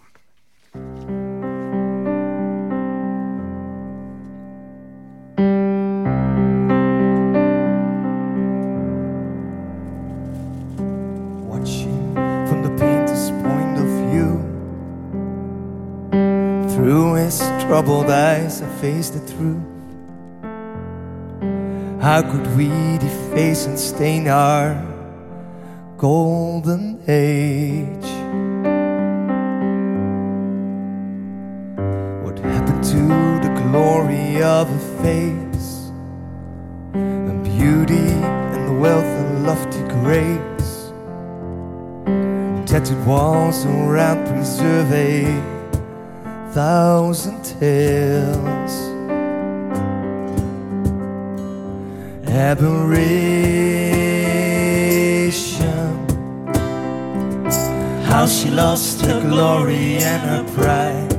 watching from the painter's point of view. Through his troubled eyes, I face the truth. How could we deface and stain our golden age? What happened to the glory of a face? And beauty and the wealth and lofty grace? Tattooed walls around preserve a thousand tales. Aberration. She lost her glory and her pride.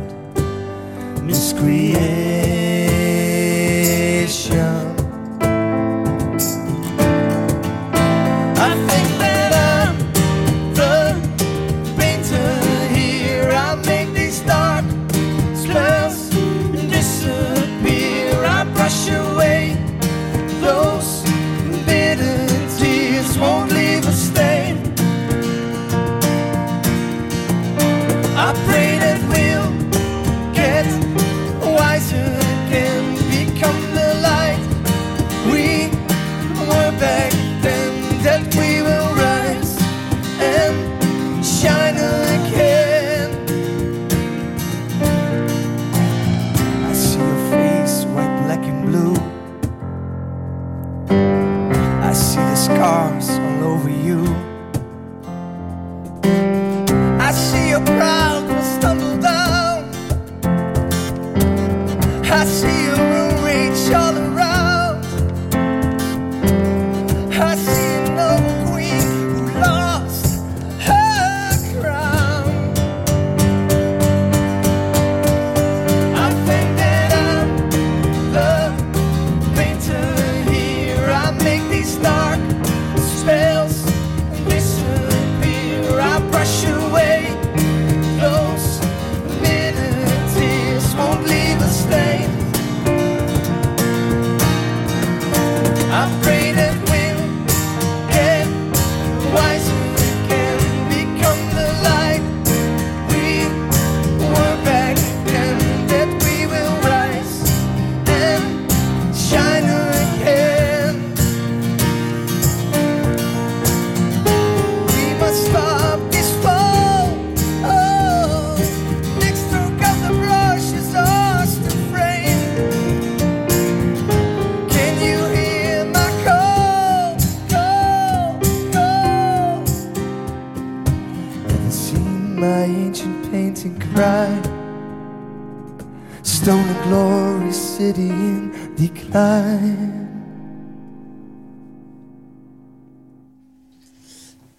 Miscreation.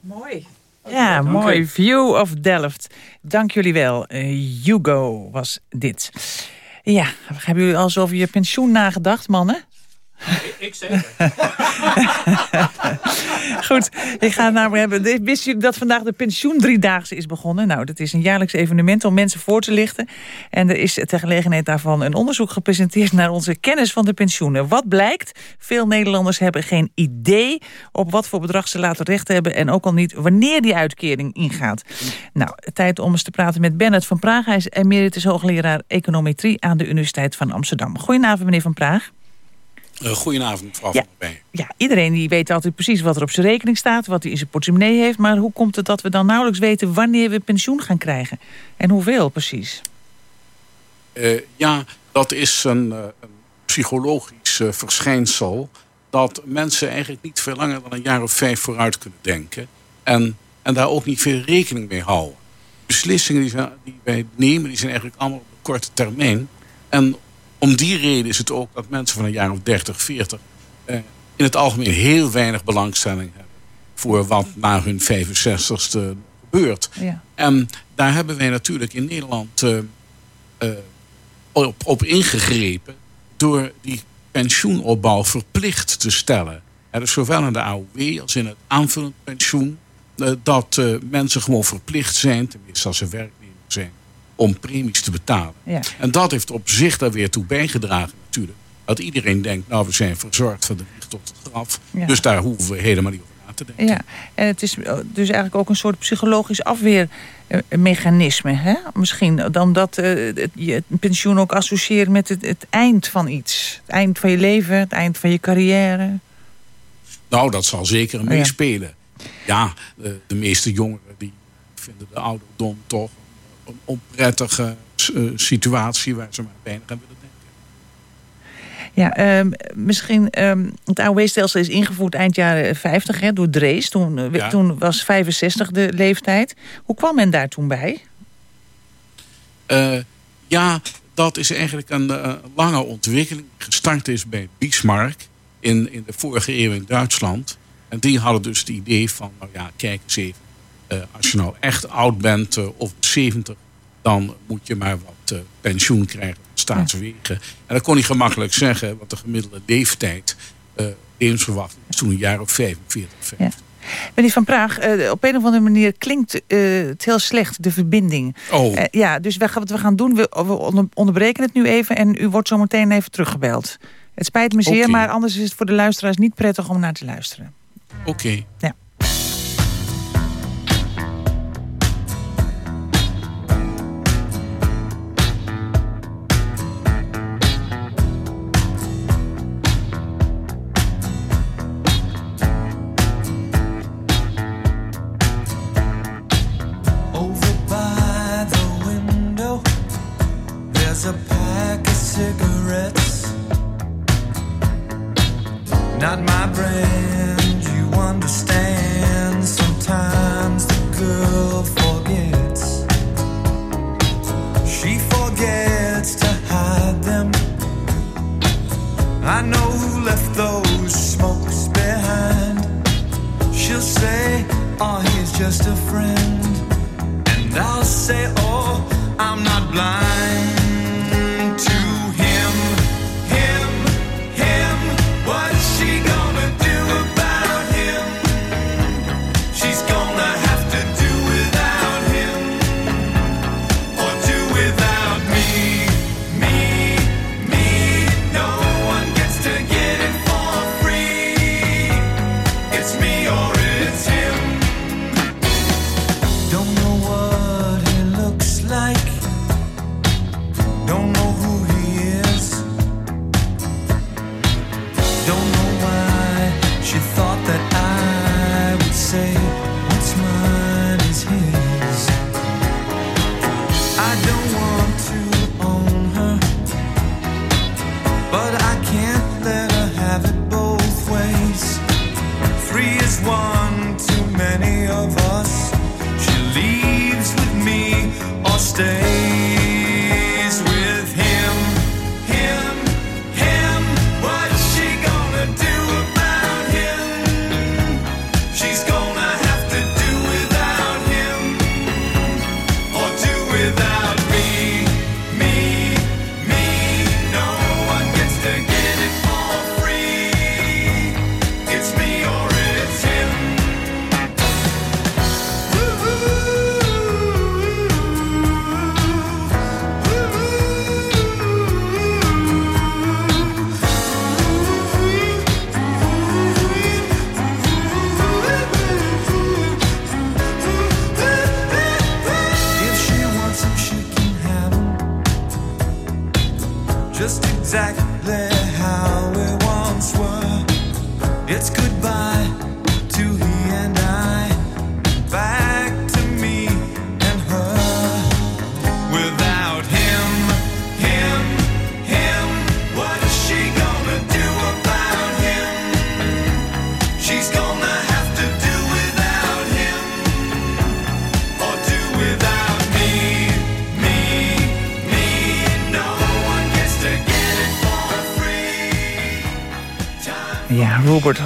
Mooi. Ja, mooi. View of Delft. Dank jullie wel. Eh, Hugo was dit. Ja, hebben jullie al eens over je pensioen nagedacht, mannen? Ik zeker. Goed, ik ga het namelijk hebben. Wist je dat vandaag de pensioen driedaagse is begonnen? Nou, dat is een jaarlijks evenement om mensen voor te lichten. En er is ter gelegenheid daarvan een onderzoek gepresenteerd... naar onze kennis van de pensioenen. Wat blijkt? Veel Nederlanders hebben geen idee... op wat voor bedrag ze later recht hebben... en ook al niet wanneer die uitkering ingaat. Nou, tijd om eens te praten met Bernard van Praag. Hij is emeritus hoogleraar econometrie... aan de Universiteit van Amsterdam. Goedenavond, meneer van Praag. Uh, goedenavond, mevrouw Ja. Van. Ja, iedereen die weet altijd precies wat er op zijn rekening staat... wat hij in zijn portemonnee heeft. Maar hoe komt het dat we dan nauwelijks weten... wanneer we pensioen gaan krijgen? En hoeveel precies? Eh, ja, dat is een, eh, een psychologisch verschijnsel... dat mensen eigenlijk niet veel langer dan een jaar of vijf vooruit kunnen denken. En, en daar ook niet veel rekening mee houden. Beslissingen die, die wij nemen, die zijn eigenlijk allemaal op de korte termijn. En om die reden is het ook dat mensen van een jaar of 30, 40... eh, in het algemeen heel weinig belangstelling hebben... voor wat na hun 65ste gebeurt. Ja. En daar hebben wij natuurlijk in Nederland eh, eh, op, op ingegrepen... door die pensioenopbouw verplicht te stellen. Hè, dus zowel in de AOW als in het aanvullend pensioen... eh, dat eh, mensen gewoon verplicht zijn, tenminste als ze werknemer zijn... om premies te betalen. Ja. En dat heeft op zich daar weer toe bijgedragen natuurlijk. Dat iedereen denkt, nou we zijn verzorgd van de wieg tot het graf. Ja. Dus daar hoeven we helemaal niet over na te denken. Ja, en het is eh, dus eigenlijk ook een soort psychologisch afweermechanisme. Hè? Misschien dan dat eh, je het pensioen ook associeert met het, het eind van iets. Het eind van je leven, het eind van je carrière. Nou, dat zal zeker Oh ja. meespelen. Ja, de, de meeste jongeren die vinden de ouderdom toch onprettige eh, situatie waar ze maar weinig aan willen denken. Ja, ehm, misschien ehm, het AOW-stelsel is ingevoerd eind jaren 50 hè, door Drees. Toen, eh, Ja. toen was 65 de leeftijd. Hoe kwam men daar toen bij? Eh, ja, dat is eigenlijk een lange ontwikkeling. Gestart is bij Bismarck in, in de vorige eeuw in Duitsland. En die hadden dus het idee van, nou ja, kijk eens even. Eh, als je nou echt oud bent, eh, of 70, dan moet je maar wat eh, pensioen krijgen van staatswegen. En dat kon hij gemakkelijk zeggen, want de gemiddelde leeftijd, eh levensverwachting, is toen een jaar of 45. Ja. Meneer Van Praag, op een of andere manier klinkt het heel slecht, de verbinding. Oh. Ja, dus wij, wat we gaan doen, we, we onder- onderbreken het nu even... en u wordt zo meteen even teruggebeld. Het spijt me zeer, maar anders is het voor de luisteraars niet prettig om naar te luisteren. Oké. Ja.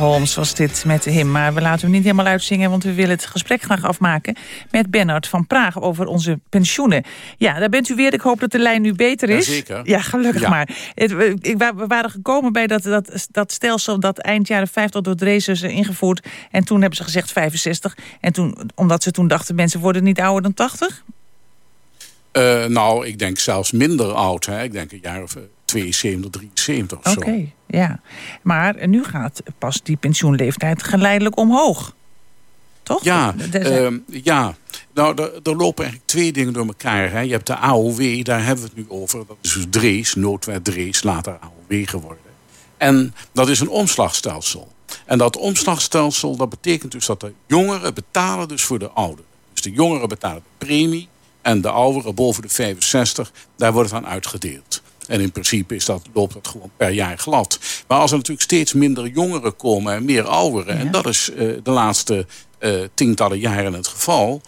Holmes was dit met hem. Maar we laten hem niet helemaal uitzingen... want we willen het gesprek graag afmaken met Bernard van Praag... over onze pensioenen. Ja, daar bent u weer. Ik hoop dat de lijn nu beter is. Jazeker. Ja, gelukkig maar. Het, we waren gekomen bij dat, dat, dat stelsel... dat eind jaren 50 door Drees is ingevoerd. En toen hebben ze gezegd 65. En toen, omdat ze toen dachten... mensen worden niet ouder dan 80? Uh, eh, nou, ik denk zelfs minder oud. Hè. Ik denk een jaar of 72, 73 of zo. Oké, ja. Maar nu gaat pas die pensioenleeftijd geleidelijk omhoog. Toch? Ja, uh, ja. nou, er, er, lopen eigenlijk twee dingen door elkaar. Hè. Je hebt de AOW, daar hebben we het nu over. Dat is dus Drees, noodwet Drees, later AOW geworden. En dat is een omslagstelsel. En dat omslagstelsel, dat betekent dus dat de jongeren betalen dus voor de ouderen. Dus de jongeren betalen de premie en de ouderen boven de 65, daar wordt het aan uitgedeeld. En in principe is dat, loopt dat gewoon per jaar glad. Maar als er natuurlijk steeds minder jongeren komen en meer ouderen... en dat is uh, de laatste uh, tientallen jaren het geval...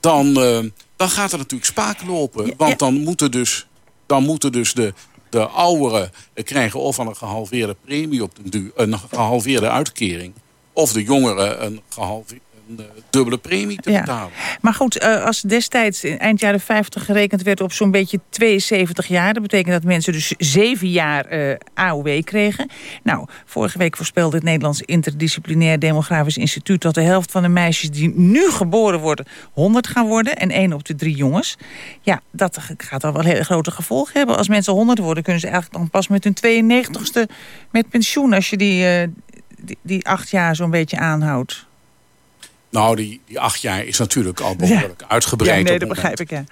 dan, uh, dan gaat er natuurlijk spaak lopen. Want dan moeten dus, dan moeten dus de, de ouderen krijgen of een gehalveerde premie op de een gehalveerde uitkering... of de jongeren een gehalveerde een eh, dubbele premie te betalen. Maar goed, eh, als destijds in eind jaren 50 gerekend werd op zo'n beetje 72 jaar... dat betekent dat mensen dus zeven jaar uh, eh, AOW kregen. Nou, vorige week voorspelde het Nederlands Interdisciplinair Demografisch Instituut... dat de helft van de meisjes die nu geboren worden 100 gaan worden... en één op de drie jongens. Ja, dat gaat al wel hele grote gevolgen hebben. Als mensen 100 worden, kunnen ze eigenlijk dan pas met hun 92ste met pensioen... als je die, die, die acht jaar zo'n beetje aanhoudt. Nou, die, die acht jaar is natuurlijk al behoorlijk uitgebreid. Ja, nee, dat begrijp ik, ja.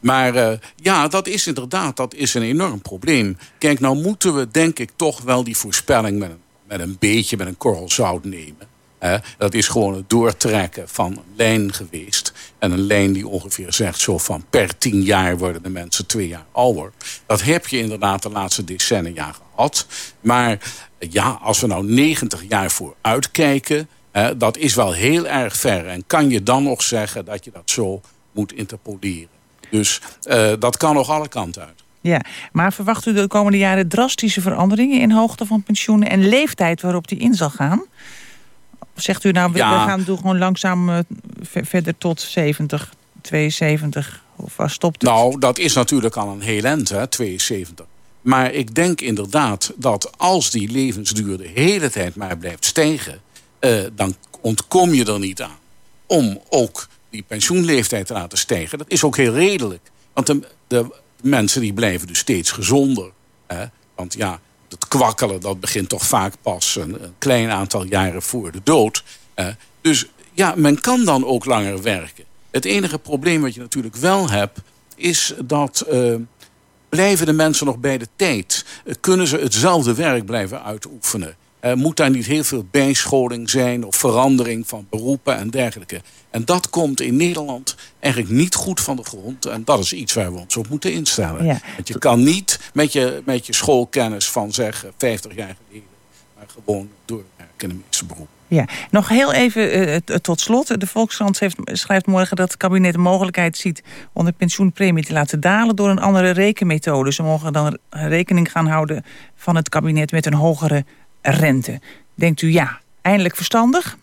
Maar uh, ja, dat is inderdaad dat is een enorm probleem. Kijk, nou moeten we denk ik toch wel die voorspelling met een, met een beetje, met een korrel zout nemen. dat is gewoon het doortrekken van een lijn geweest. En een lijn die ongeveer zegt zo van per tien jaar worden de mensen twee jaar ouder. Dat heb je inderdaad de laatste decennia gehad. Maar ja, als we nou 90 jaar vooruit dat is wel heel erg ver. En kan je dan nog zeggen dat je dat zo moet interpoleren? Dus uh, dat kan nog alle kanten uit. Ja, maar verwacht u de komende jaren drastische veranderingen... in hoogte van pensioenen en leeftijd waarop die in zal gaan? Of zegt u nou, we, Ja. we gaan doen gewoon langzaam eh, ver- verder tot 70, 72... Of waar stopt het? Nou, dat is natuurlijk al een heel eind, hè, 72. Maar ik denk inderdaad dat als die levensduur de hele tijd maar blijft stijgen... eh, dan ontkom je er niet aan om ook die pensioenleeftijd te laten stijgen. Dat is ook heel redelijk. Want de, de mensen die blijven dus steeds gezonder. Hè? Want ja, het kwakkelen dat begint toch vaak pas een, klein aantal jaren voor de dood. dus ja, men kan dan ook langer werken. Het enige probleem wat je natuurlijk wel hebt... is dat eh, blijven de mensen nog bij de tijd? Eh, kunnen ze hetzelfde werk blijven uitoefenen? Eh, moet daar niet heel veel bijscholing zijn... of verandering van beroepen en dergelijke? En dat komt in Nederland eigenlijk niet goed van de grond. En dat is iets waar we ons op moeten instellen. Ja. Want je kan niet met je, met je schoolkennis van zeg 50 jaar geleden... maar gewoon doorwerken in de meeste beroepen. Ja, nog heel even eh, tot slot. De Volkskrant heeft, schrijft morgen dat het kabinet de mogelijkheid ziet... om de pensioenpremie te laten dalen door een andere rekenmethode. Ze mogen dan rekening gaan houden van het kabinet met een hogere rente. Denkt u ja, eindelijk verstandig?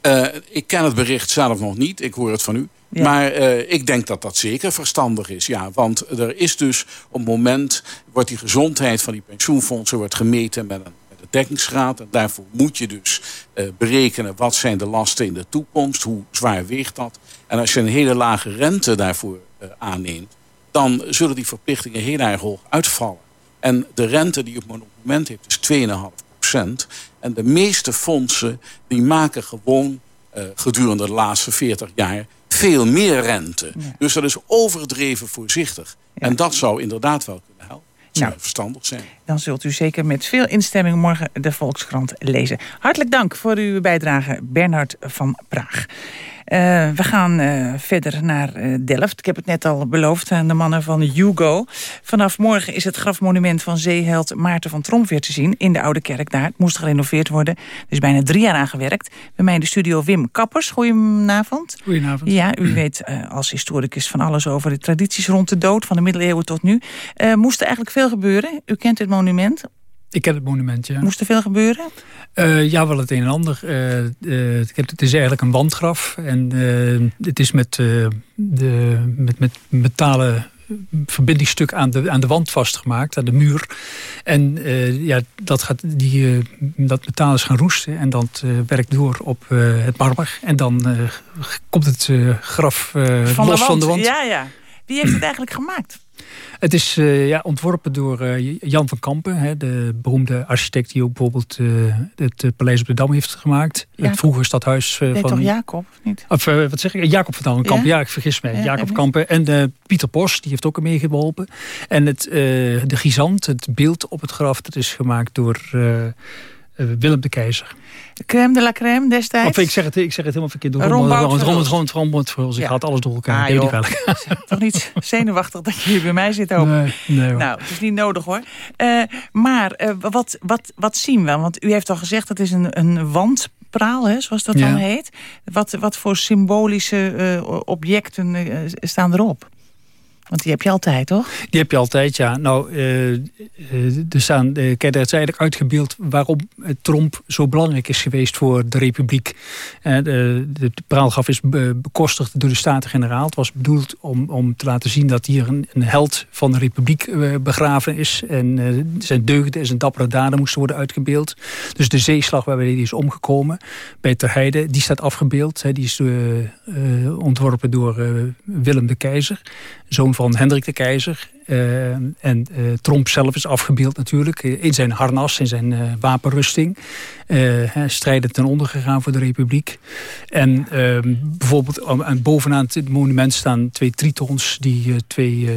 Eh, ik ken het bericht zelf nog niet. Ik hoor het van u. Ja. Maar eh, ik denk dat dat zeker verstandig is. Ja, want er is dus op het moment... wordt die gezondheid van die pensioenfondsen wordt gemeten met een, dekkingsgraad. En daarvoor moet je dus eh, berekenen... wat zijn de lasten in de toekomst? Hoe zwaar weegt dat? En als je een hele lage rente daarvoor eh, aanneemt... dan zullen die verplichtingen heel erg hoog uitvallen. En de rente die op het moment heeft is 2,5 procent. En de meeste fondsen die maken gewoon eh, gedurende de laatste 40 jaar veel meer rente. Dus dat is overdreven voorzichtig. En dat zou inderdaad wel kunnen helpen. Zou Nou. verstandig zijn. Dan zult u zeker met veel instemming morgen de Volkskrant lezen. Hartelijk dank voor uw bijdrage, Bernhard van Praag. Eh, we gaan eh, verder naar eh, Delft. Ik heb het net al beloofd aan de mannen van Hugo. Vanaf morgen is het grafmonument van zeeheld Maarten van Tromp weer te zien... in de Oude Kerk daar. Het moest gerenoveerd worden. Er is bijna drie jaar aan gewerkt. Bij mij in de studio Wim Kappers. Goedenavond. Goedenavond. Ja, u weet als historicus van alles over de tradities rond de dood... van de middeleeuwen tot nu. Moest er eigenlijk veel gebeuren? U kent het monument. Ik ken het monument, ja. Moest er veel gebeuren? Eh, ja, wel het een en ander. Eh, eh, het is eigenlijk een wandgraf. En het is met, de, met, met metalen verbindingsstuk aan de, aan de wand vastgemaakt, aan de muur. En ja, dat, gaat, die, dat metaal is gaan roesten en dat werkt door op het marmer. En dan komt het graf los van de wand. Ja, ja. Wie heeft het eigenlijk gemaakt? Het is eh, ja, ontworpen door eh, Jan van Kampen, hè, de beroemde architect die ook bijvoorbeeld eh, het Paleis op de Dam heeft gemaakt. Jacob. Het vroeger stadhuis Nee, van. toch Jacob, of niet? Of, wat zeg ik? Jacob van Dam-Kampen. Ja? Ja? ik vergis me. Ja, Jacob ja. Kampen. En Pieter Bos, die heeft ook ermee geholpen. En het, de gizant, het beeld op het graf, dat is gemaakt door Willem de Keizer. Crème de la crème destijds? Of ik zeg het, ik zeg het helemaal verkeerd. Verhulst. Ik had alles door elkaar. Ah, joh. Toch niet zenuwachtig dat je hier bij mij zit ook. Nee, nee, hoor. nou, het is niet nodig hoor. Eh, maar eh, wat, wat, wat zien we? Want u heeft al gezegd, het is een, een wandpraal, hè, zoals dat Ja. dan heet. Wat, wat voor symbolische eh, objecten eh, staan erop? Want die heb je altijd, toch? Die heb je altijd, ja. Nou, eh, er staan, eh, kijk, is eigenlijk uitgebeeld waarom Trump zo belangrijk is geweest voor de republiek. De, de, praalgraf is be- bekostigd door de Staten-Generaal. Het was bedoeld om, om te laten zien dat hier een, een held van de republiek begraven is. En zijn deugden en zijn dappere daden moesten worden uitgebeeld. Dus de zeeslag waarbij hij is omgekomen bij Terheide, die staat afgebeeld. Hè, die is ontworpen door Willem de Keizer, zoon van Hendrik de Keizer. Eh, en eh, Tromp zelf is afgebeeld natuurlijk eh, in zijn harnas, in zijn wapenrusting. Hè, strijdend ten onder gegaan voor de republiek. En ehm, bijvoorbeeld aan- aan- bovenaan het monument staan twee tritons, die twee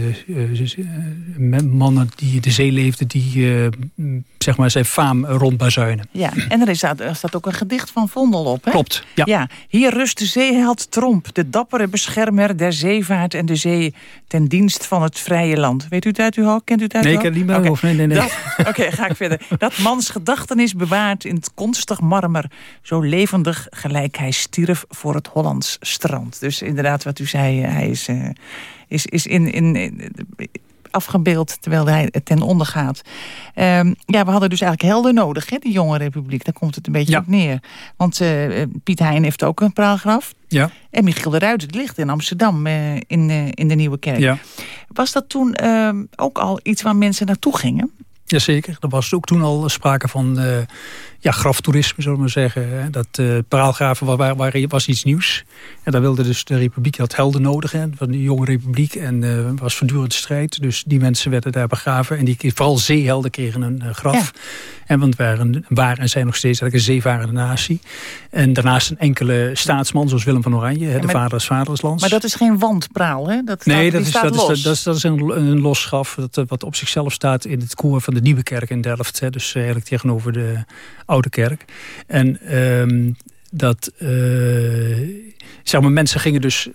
mannen die in de zee leefden, die zeg maar zijn faam rondbazuinen. Ja, en er, is, er staat ook een gedicht van Vondel op, hè? Klopt, ja. Hier rust de zeeheld Tromp, de dappere beschermer der zeevaart en de zee... ten dienst van het vrije land. Weet u het uit uw hoofd? Kent u het uit Nee, uw ik hoofd? niet meer Oké. over. Nee, nee, nee. Oké, ga ik verder. Dat mans gedachtenis bewaart in het konstig marmer... zo levendig gelijk hij stierf voor het Hollands strand. Dus inderdaad wat u zei, eh, hij is... eh, is, is in, in, in- afgebeeld terwijl hij ten onder gaat. Ehm, ja, we hadden dus eigenlijk helden nodig, hè, die jonge republiek. Daar komt het een beetje op neer. Want uh, Piet Hein heeft ook een praalgraf. Ja. En Michiel de Ruiter ligt in Amsterdam uh, in, uh, in de Nieuwe Kerk. Ja. Was dat toen ehm, ook al iets waar mensen naartoe gingen? Jazeker, er was ook toen al sprake van ja, graftoerisme, zullen we maar zeggen. Dat uh, paraalgraven waar, waar, was iets nieuws. En daar wilde dus de republiek, had helden nodig, hè, van de jonge republiek. En uh, was voortdurend strijd. Dus die mensen werden daar begraven. En die, vooral zeehelden kregen een graf. Ja. En want waren, waren en zijn nog steeds eigenlijk een zeevarende natie. En daarnaast een enkele staatsman, zoals Willem van Oranje, hè, de vader des vaderslands. Maar dat is geen wandpraal, hè? Dat nee, dat, is, staat dat, los. is, dat, is, dat is een, een los graf dat, wat op zichzelf staat in het koor van de Nieuwe Kerk in Delft. Hè, dus eigenlijk tegenover de Oude Kerk. En um, dat... Uh, zeg maar, mensen gingen dus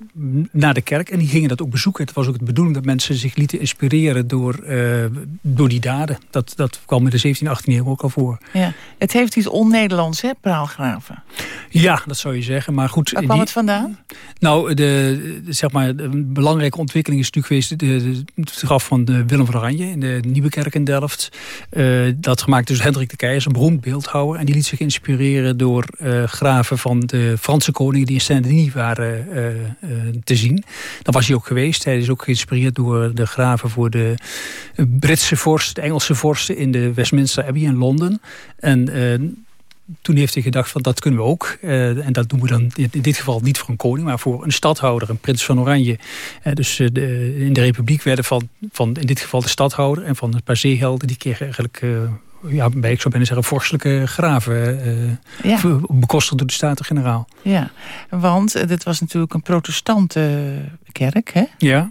naar de kerk en die gingen dat ook bezoeken. Het was ook de bedoeling dat mensen zich lieten inspireren door, uh, door die daden. Dat, dat kwam in de 17e, 18e eeuw ook al voor. Ja. Het heeft iets on-Nederlands, hè, praalgraven? Ja, dat zou je zeggen. Maar goed, Waar kwam die, het vandaan? Nou, de, de, zeg maar, een belangrijke ontwikkeling is natuurlijk geweest... De, de, het graf van de Willem van Oranje in de Nieuwe Kerk in Delft. Uh, dat gemaakt dus Hendrik de Keizer, een beroemd beeldhouwer. En die liet zich inspireren door uh, graven van de Franse koningen... die in Saint-Denis waren uh, te zien. Dat was hij ook geweest. Hij is ook geïnspireerd door de graven voor de Britse vorst... de Engelse vorsten in de Westminster Abbey in Londen. En toen heeft hij gedacht van dat kunnen we ook. En dat doen we dan in dit geval niet voor een koning, maar voor een stadhouder, een prins van Oranje. Dus in de republiek werden van, van in dit geval de stadhouder en van een paar zeehelden, die kregen eigenlijk ja, bij, ik zou bijna zeggen, vorstelijke graven. Uh, ja. Bekostigd door de Staten-Generaal. Ja, want dit was natuurlijk een protestante kerk, hè? Ja.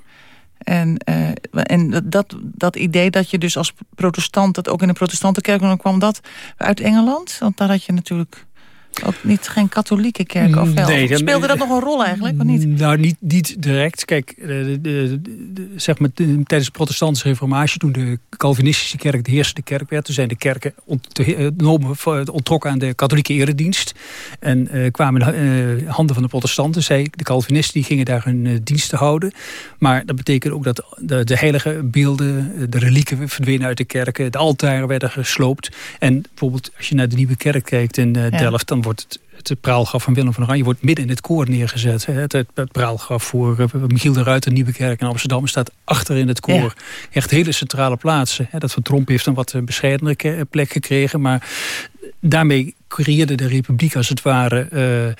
En, uh, en dat, dat idee dat je dus als protestant... dat ook in een protestante kerk... dan kwam dat uit Engeland? Want daar had je natuurlijk ook niet geen katholieke kerk. Of wel? Nee, Speelde dat nog een rol eigenlijk, of niet? Nou, niet, niet direct. Kijk, de, de, de, zeg maar, tijdens de protestantse reformatie... toen de Calvinistische kerk de heersende kerk werd... toen zijn de kerken ontrokken aan de katholieke eredienst. En uh, kwamen uh, handen van de protestanten. Zij, de Calvinisten die gingen daar hun uh, diensten houden. Maar dat betekent ook dat de, de heilige beelden... de relieken verdwenen uit de kerken. De altaren werden gesloopt. En bijvoorbeeld als je naar de Nieuwe Kerk kijkt in Delft... dan wordt het, het praalgraf van Willem van Oranje wordt midden in het koor neergezet. Het, het, het praalgraf voor uh, Michiel de Ruiter, Nieuwekerk in Amsterdam staat achter in het koor. Ja. Echt hele centrale plaatsen. Dat van Tromp heeft een wat bescheidenere plek gekregen. Maar daarmee creëerde de republiek als het ware... Uh,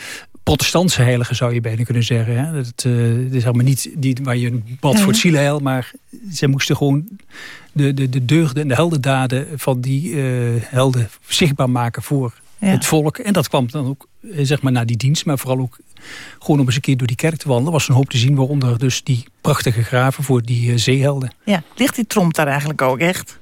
protestantse heiligen zou je bijna kunnen zeggen. Hè? Dat, uh, het is allemaal niet die, waar je een bad ja. voor het zielheil... maar ze moesten gewoon de, de, de deugden en de heldendaden van die uh, helden zichtbaar maken voor ja. het volk. En dat kwam dan ook zeg maar, naar die dienst, maar vooral ook gewoon om eens een keer door die kerk te wandelen. was een hoop te zien, waaronder dus die prachtige graven voor die uh, zeehelden. Ja, ligt die tromp daar eigenlijk ook echt?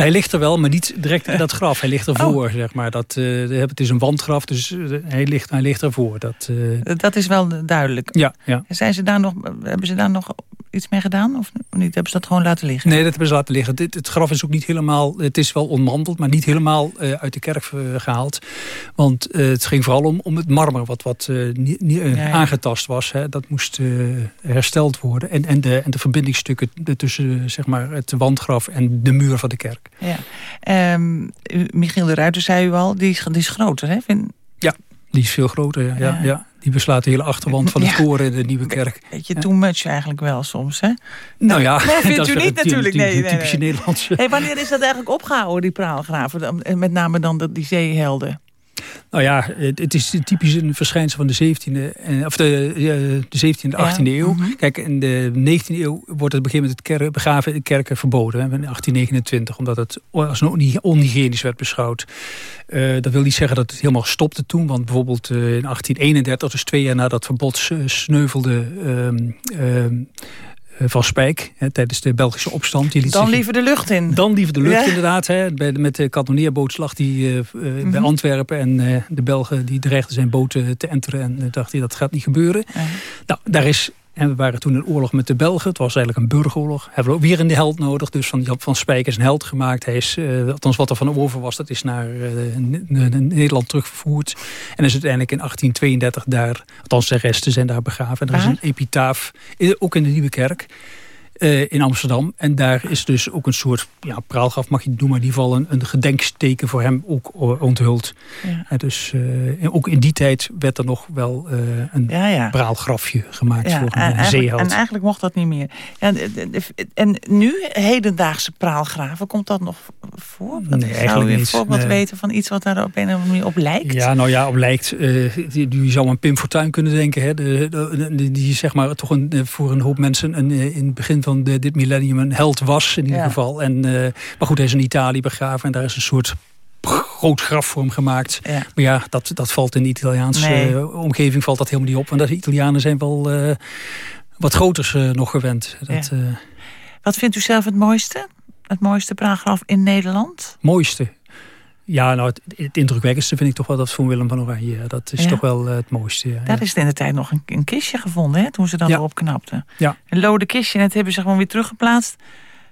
Hij ligt er wel, maar niet direct in dat graf. Hij ligt ervoor, oh. zeg maar. Dat, uh, het is een wandgraf, dus uh, hij, ligt, hij ligt ervoor. Dat, uh... dat is wel duidelijk. Ja, ja. Zijn ze daar nog, hebben ze daar nog iets mee gedaan? Of niet? Hebben ze dat gewoon laten liggen? Nee, dat hebben ze laten liggen. Dit, het graf is ook niet helemaal... Het is wel onmanteld, maar niet helemaal uh, uit de kerk gehaald. Want het ging vooral om, om het marmer wat, wat niet, niet, ja, ja. aangetast was. Hè. Dat moest hersteld worden. En, en, de, en de verbindingsstukken tussen zeg maar, het wandgraf en de muur van de kerk. Ja. Um, Michiel de Ruiter zei u al, die is, die is groter, hè? Vind... Ja, die is veel groter, ja. ja. ja. Die beslaat de hele achterwand van het ja. koor in de Nieuwe Kerk. Beetje too much eigenlijk wel soms, hè? Nou ja, nee, vindt dat u niet natuurlijk. Nee, nee, nee. typische Nederlandse. Hey, wanneer is dat eigenlijk opgehouden, die praalgraven? Met name dan die zeehelden. Nou ja, het is typisch een verschijnsel van de 17e, of de, de 17e en 18e ja. eeuw. Mm -hmm. Kijk, in de 19e eeuw wordt het een gegeven moment het kerk, begraven in kerken verboden. Hè, in 1829, omdat het als onhygiënisch werd beschouwd. Uh, dat wil niet zeggen dat het helemaal stopte toen. Want bijvoorbeeld uh, in 1831, dus twee jaar na dat verbod, sneuvelde... Um, um, van Spijk hè, tijdens de Belgische opstand. Die liet dan zich, liever de lucht in. Dan liever de lucht ja. inderdaad. Hè, bij, met de kantoneerboot lag hij uh, mm -hmm. bij Antwerpen. En uh, de Belgen die dreigden zijn boten te enteren. En dacht hij dat gaat niet gebeuren. Nou, daar is... En we waren toen in oorlog met de Belgen. Het was eigenlijk een burgeroorlog. Hebben we ook weer een held nodig. Dus van van Spijk is een held gemaakt. Hij is, uh, althans wat er van over was, dat is naar Nederland terugvervoerd. En is uiteindelijk in 1832 daar, althans de resten zijn daar begraven. En er is een epitaaf, ook in de Nieuwe Kerk. Uh, in Amsterdam. En daar is dus ook een soort ja, praalgraf, mag je het noemen, in ieder geval een, een gedenkteken voor hem ook onthuld. Ja. En dus uh, ook in die tijd werd er nog wel uh, een ja, ja. praalgrafje gemaakt voor een en zeeheld. En eigenlijk mocht dat niet meer. Ja, en nu, hedendaagse praalgraven, komt dat nog voor? Nee, Zou eigenlijk je een niet. voorbeeld Nee. weten van iets wat daar op een of andere manier op lijkt? Ja, nou ja, op lijkt. eh, die zou aan Pim Fortuyn kunnen denken. Hè? De, de- de- die zeg maar toch een, eh, voor een hoop mensen een, eh, in het begin van de, dit millennium een held was in ieder Ja. geval. En, eh, maar goed, hij is in Italië begraven en daar is een soort groot graf voor hem gemaakt. Ja. Maar ja, dat, dat valt in de Italiaanse Nee. eh, omgeving valt dat helemaal niet op. Want de Italianen zijn wel eh, wat groters eh, nog gewend. Dat, Ja. eh, Wat vindt u zelf het mooiste? Het mooiste praalgraf in Nederland? mooiste. Ja, nou, het, het indrukwekkendste vind ik toch wel dat van Willem van Oranje. Dat is Ja. toch wel eh, het mooiste. Ja. Daar is het in de tijd nog een, een kistje gevonden, hè, toen ze dat Ja. erop knapten. Ja. Een lode kistje, en dat hebben ze gewoon weer teruggeplaatst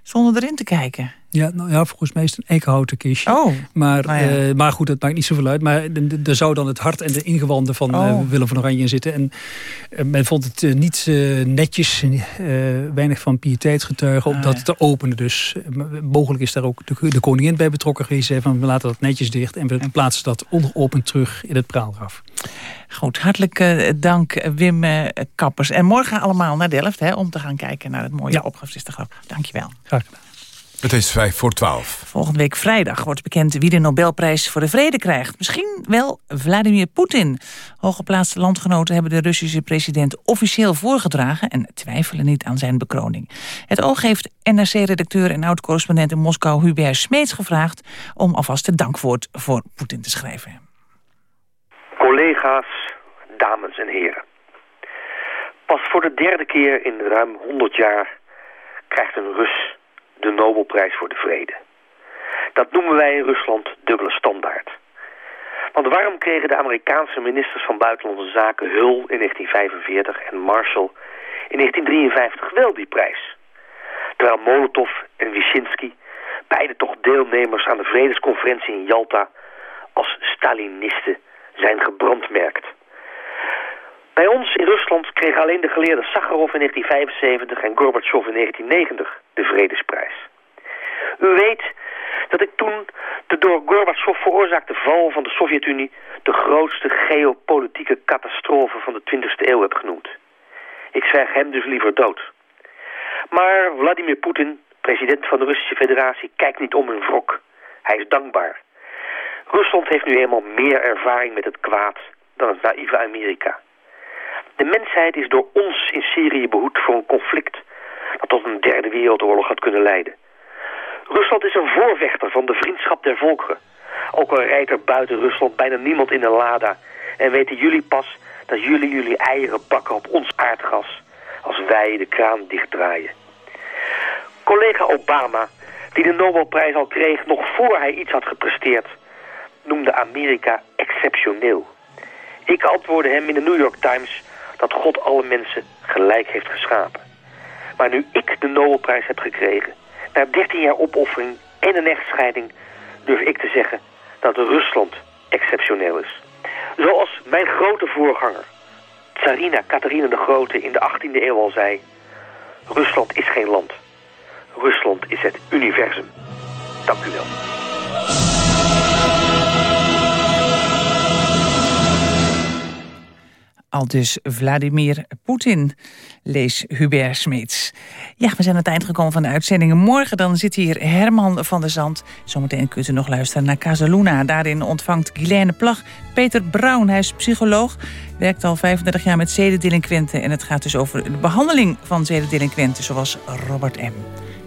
zonder erin te kijken. Ja, nou ja, volgens mij is het een eikenhouten kistje. Oh, maar, nou ja. eh, maar goed, dat maakt niet zoveel uit. Maar er zou dan het hart en de ingewanden van eh, Oh. Willem van Oranje in zitten. En eh, men vond het niet netjes, weinig van pieteitsgetuigen om Ah, dat ja. te openen. Dus mogelijk is daar ook de, de koningin bij betrokken geweest. Van, we laten dat netjes dicht en we plaatsen dat ongeopend terug in het praalgraf. Goed, hartelijk dank Wim Kappers. En morgen allemaal naar Delft hè, om te gaan kijken naar het mooie Ja. opgravenistengraf. Dankjewel. Graag gedaan. Het is vijf voor twaalf. Volgende week vrijdag wordt bekend wie de Nobelprijs voor de Vrede krijgt. Misschien wel Vladimir Poetin. Hooggeplaatste landgenoten hebben de Russische president officieel voorgedragen... en twijfelen niet aan zijn bekroning. Het oog heeft NRC-redacteur en oud-correspondent in Moskou... Hubert Smeets gevraagd om alvast het dankwoord voor Poetin te schrijven. Collega's, dames en heren. Pas voor de derde keer in ruim 100 jaar krijgt een Rus de Nobelprijs voor de Vrede. Dat noemen wij in Rusland dubbele standaard. Want waarom kregen de Amerikaanse ministers van Buitenlandse Zaken Hull in 1945 en Marshall in 1953 wel die prijs? Terwijl Molotov en Wyszynski, beide toch deelnemers aan de vredesconferentie in Yalta, als Stalinisten zijn gebrandmerkt. Bij ons in Rusland kregen alleen de geleerde Sakharov in 1975 en Gorbachev in 1990 de vredesprijs. U weet dat ik toen de door Gorbachev veroorzaakte val van de Sovjet-Unie de grootste geopolitieke catastrofe van de 20e eeuw heb genoemd. Ik zwijg hem dus liever dood. Maar Vladimir Poetin, president van de Russische Federatie, kijkt niet om in wrok. Hij is dankbaar. Rusland heeft nu eenmaal meer ervaring met het kwaad dan het naïeve Amerika. De mensheid is door ons in Syrië behoed voor een conflict dat tot een derde wereldoorlog had kunnen leiden. Rusland is een voorvechter van de vriendschap der volkeren. Ook al rijdt er buiten Rusland bijna niemand in een lada en weten jullie pas dat jullie jullie eieren bakken op ons aardgas als wij de kraan dichtdraaien. Collega Obama, die de Nobelprijs al kreeg nog voor hij iets had gepresteerd, noemde Amerika exceptioneel. Ik antwoordde hem in de New York Times dat God alle mensen gelijk heeft geschapen. Maar nu ik de Nobelprijs heb gekregen, na 13 jaar opoffering en een echtscheiding, durf ik te zeggen dat Rusland exceptioneel is. Zoals mijn grote voorganger, Tsarina Catharina de Grote in de 18e eeuw al zei, Rusland is geen land. Rusland is het universum. Dank u wel. Al dus Vladimir Poetin, lees Hubert Smeets. Ja, we zijn aan het eind gekomen van de uitzendingen. Morgen dan zit hier Herman van der Zand. Zometeen kunt u nog luisteren naar Casaluna. Daarin ontvangt Guilaine Plag Peter Braun. Hij is psycholoog, werkt al 35 jaar met zedendelinquenten. En het gaat dus over de behandeling van zedendelinquenten, zoals Robert M.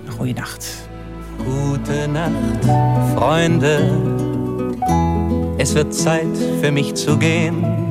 Een goede nacht. Gute Nacht, Freunde. Es wird Zeit für mich zu gehen.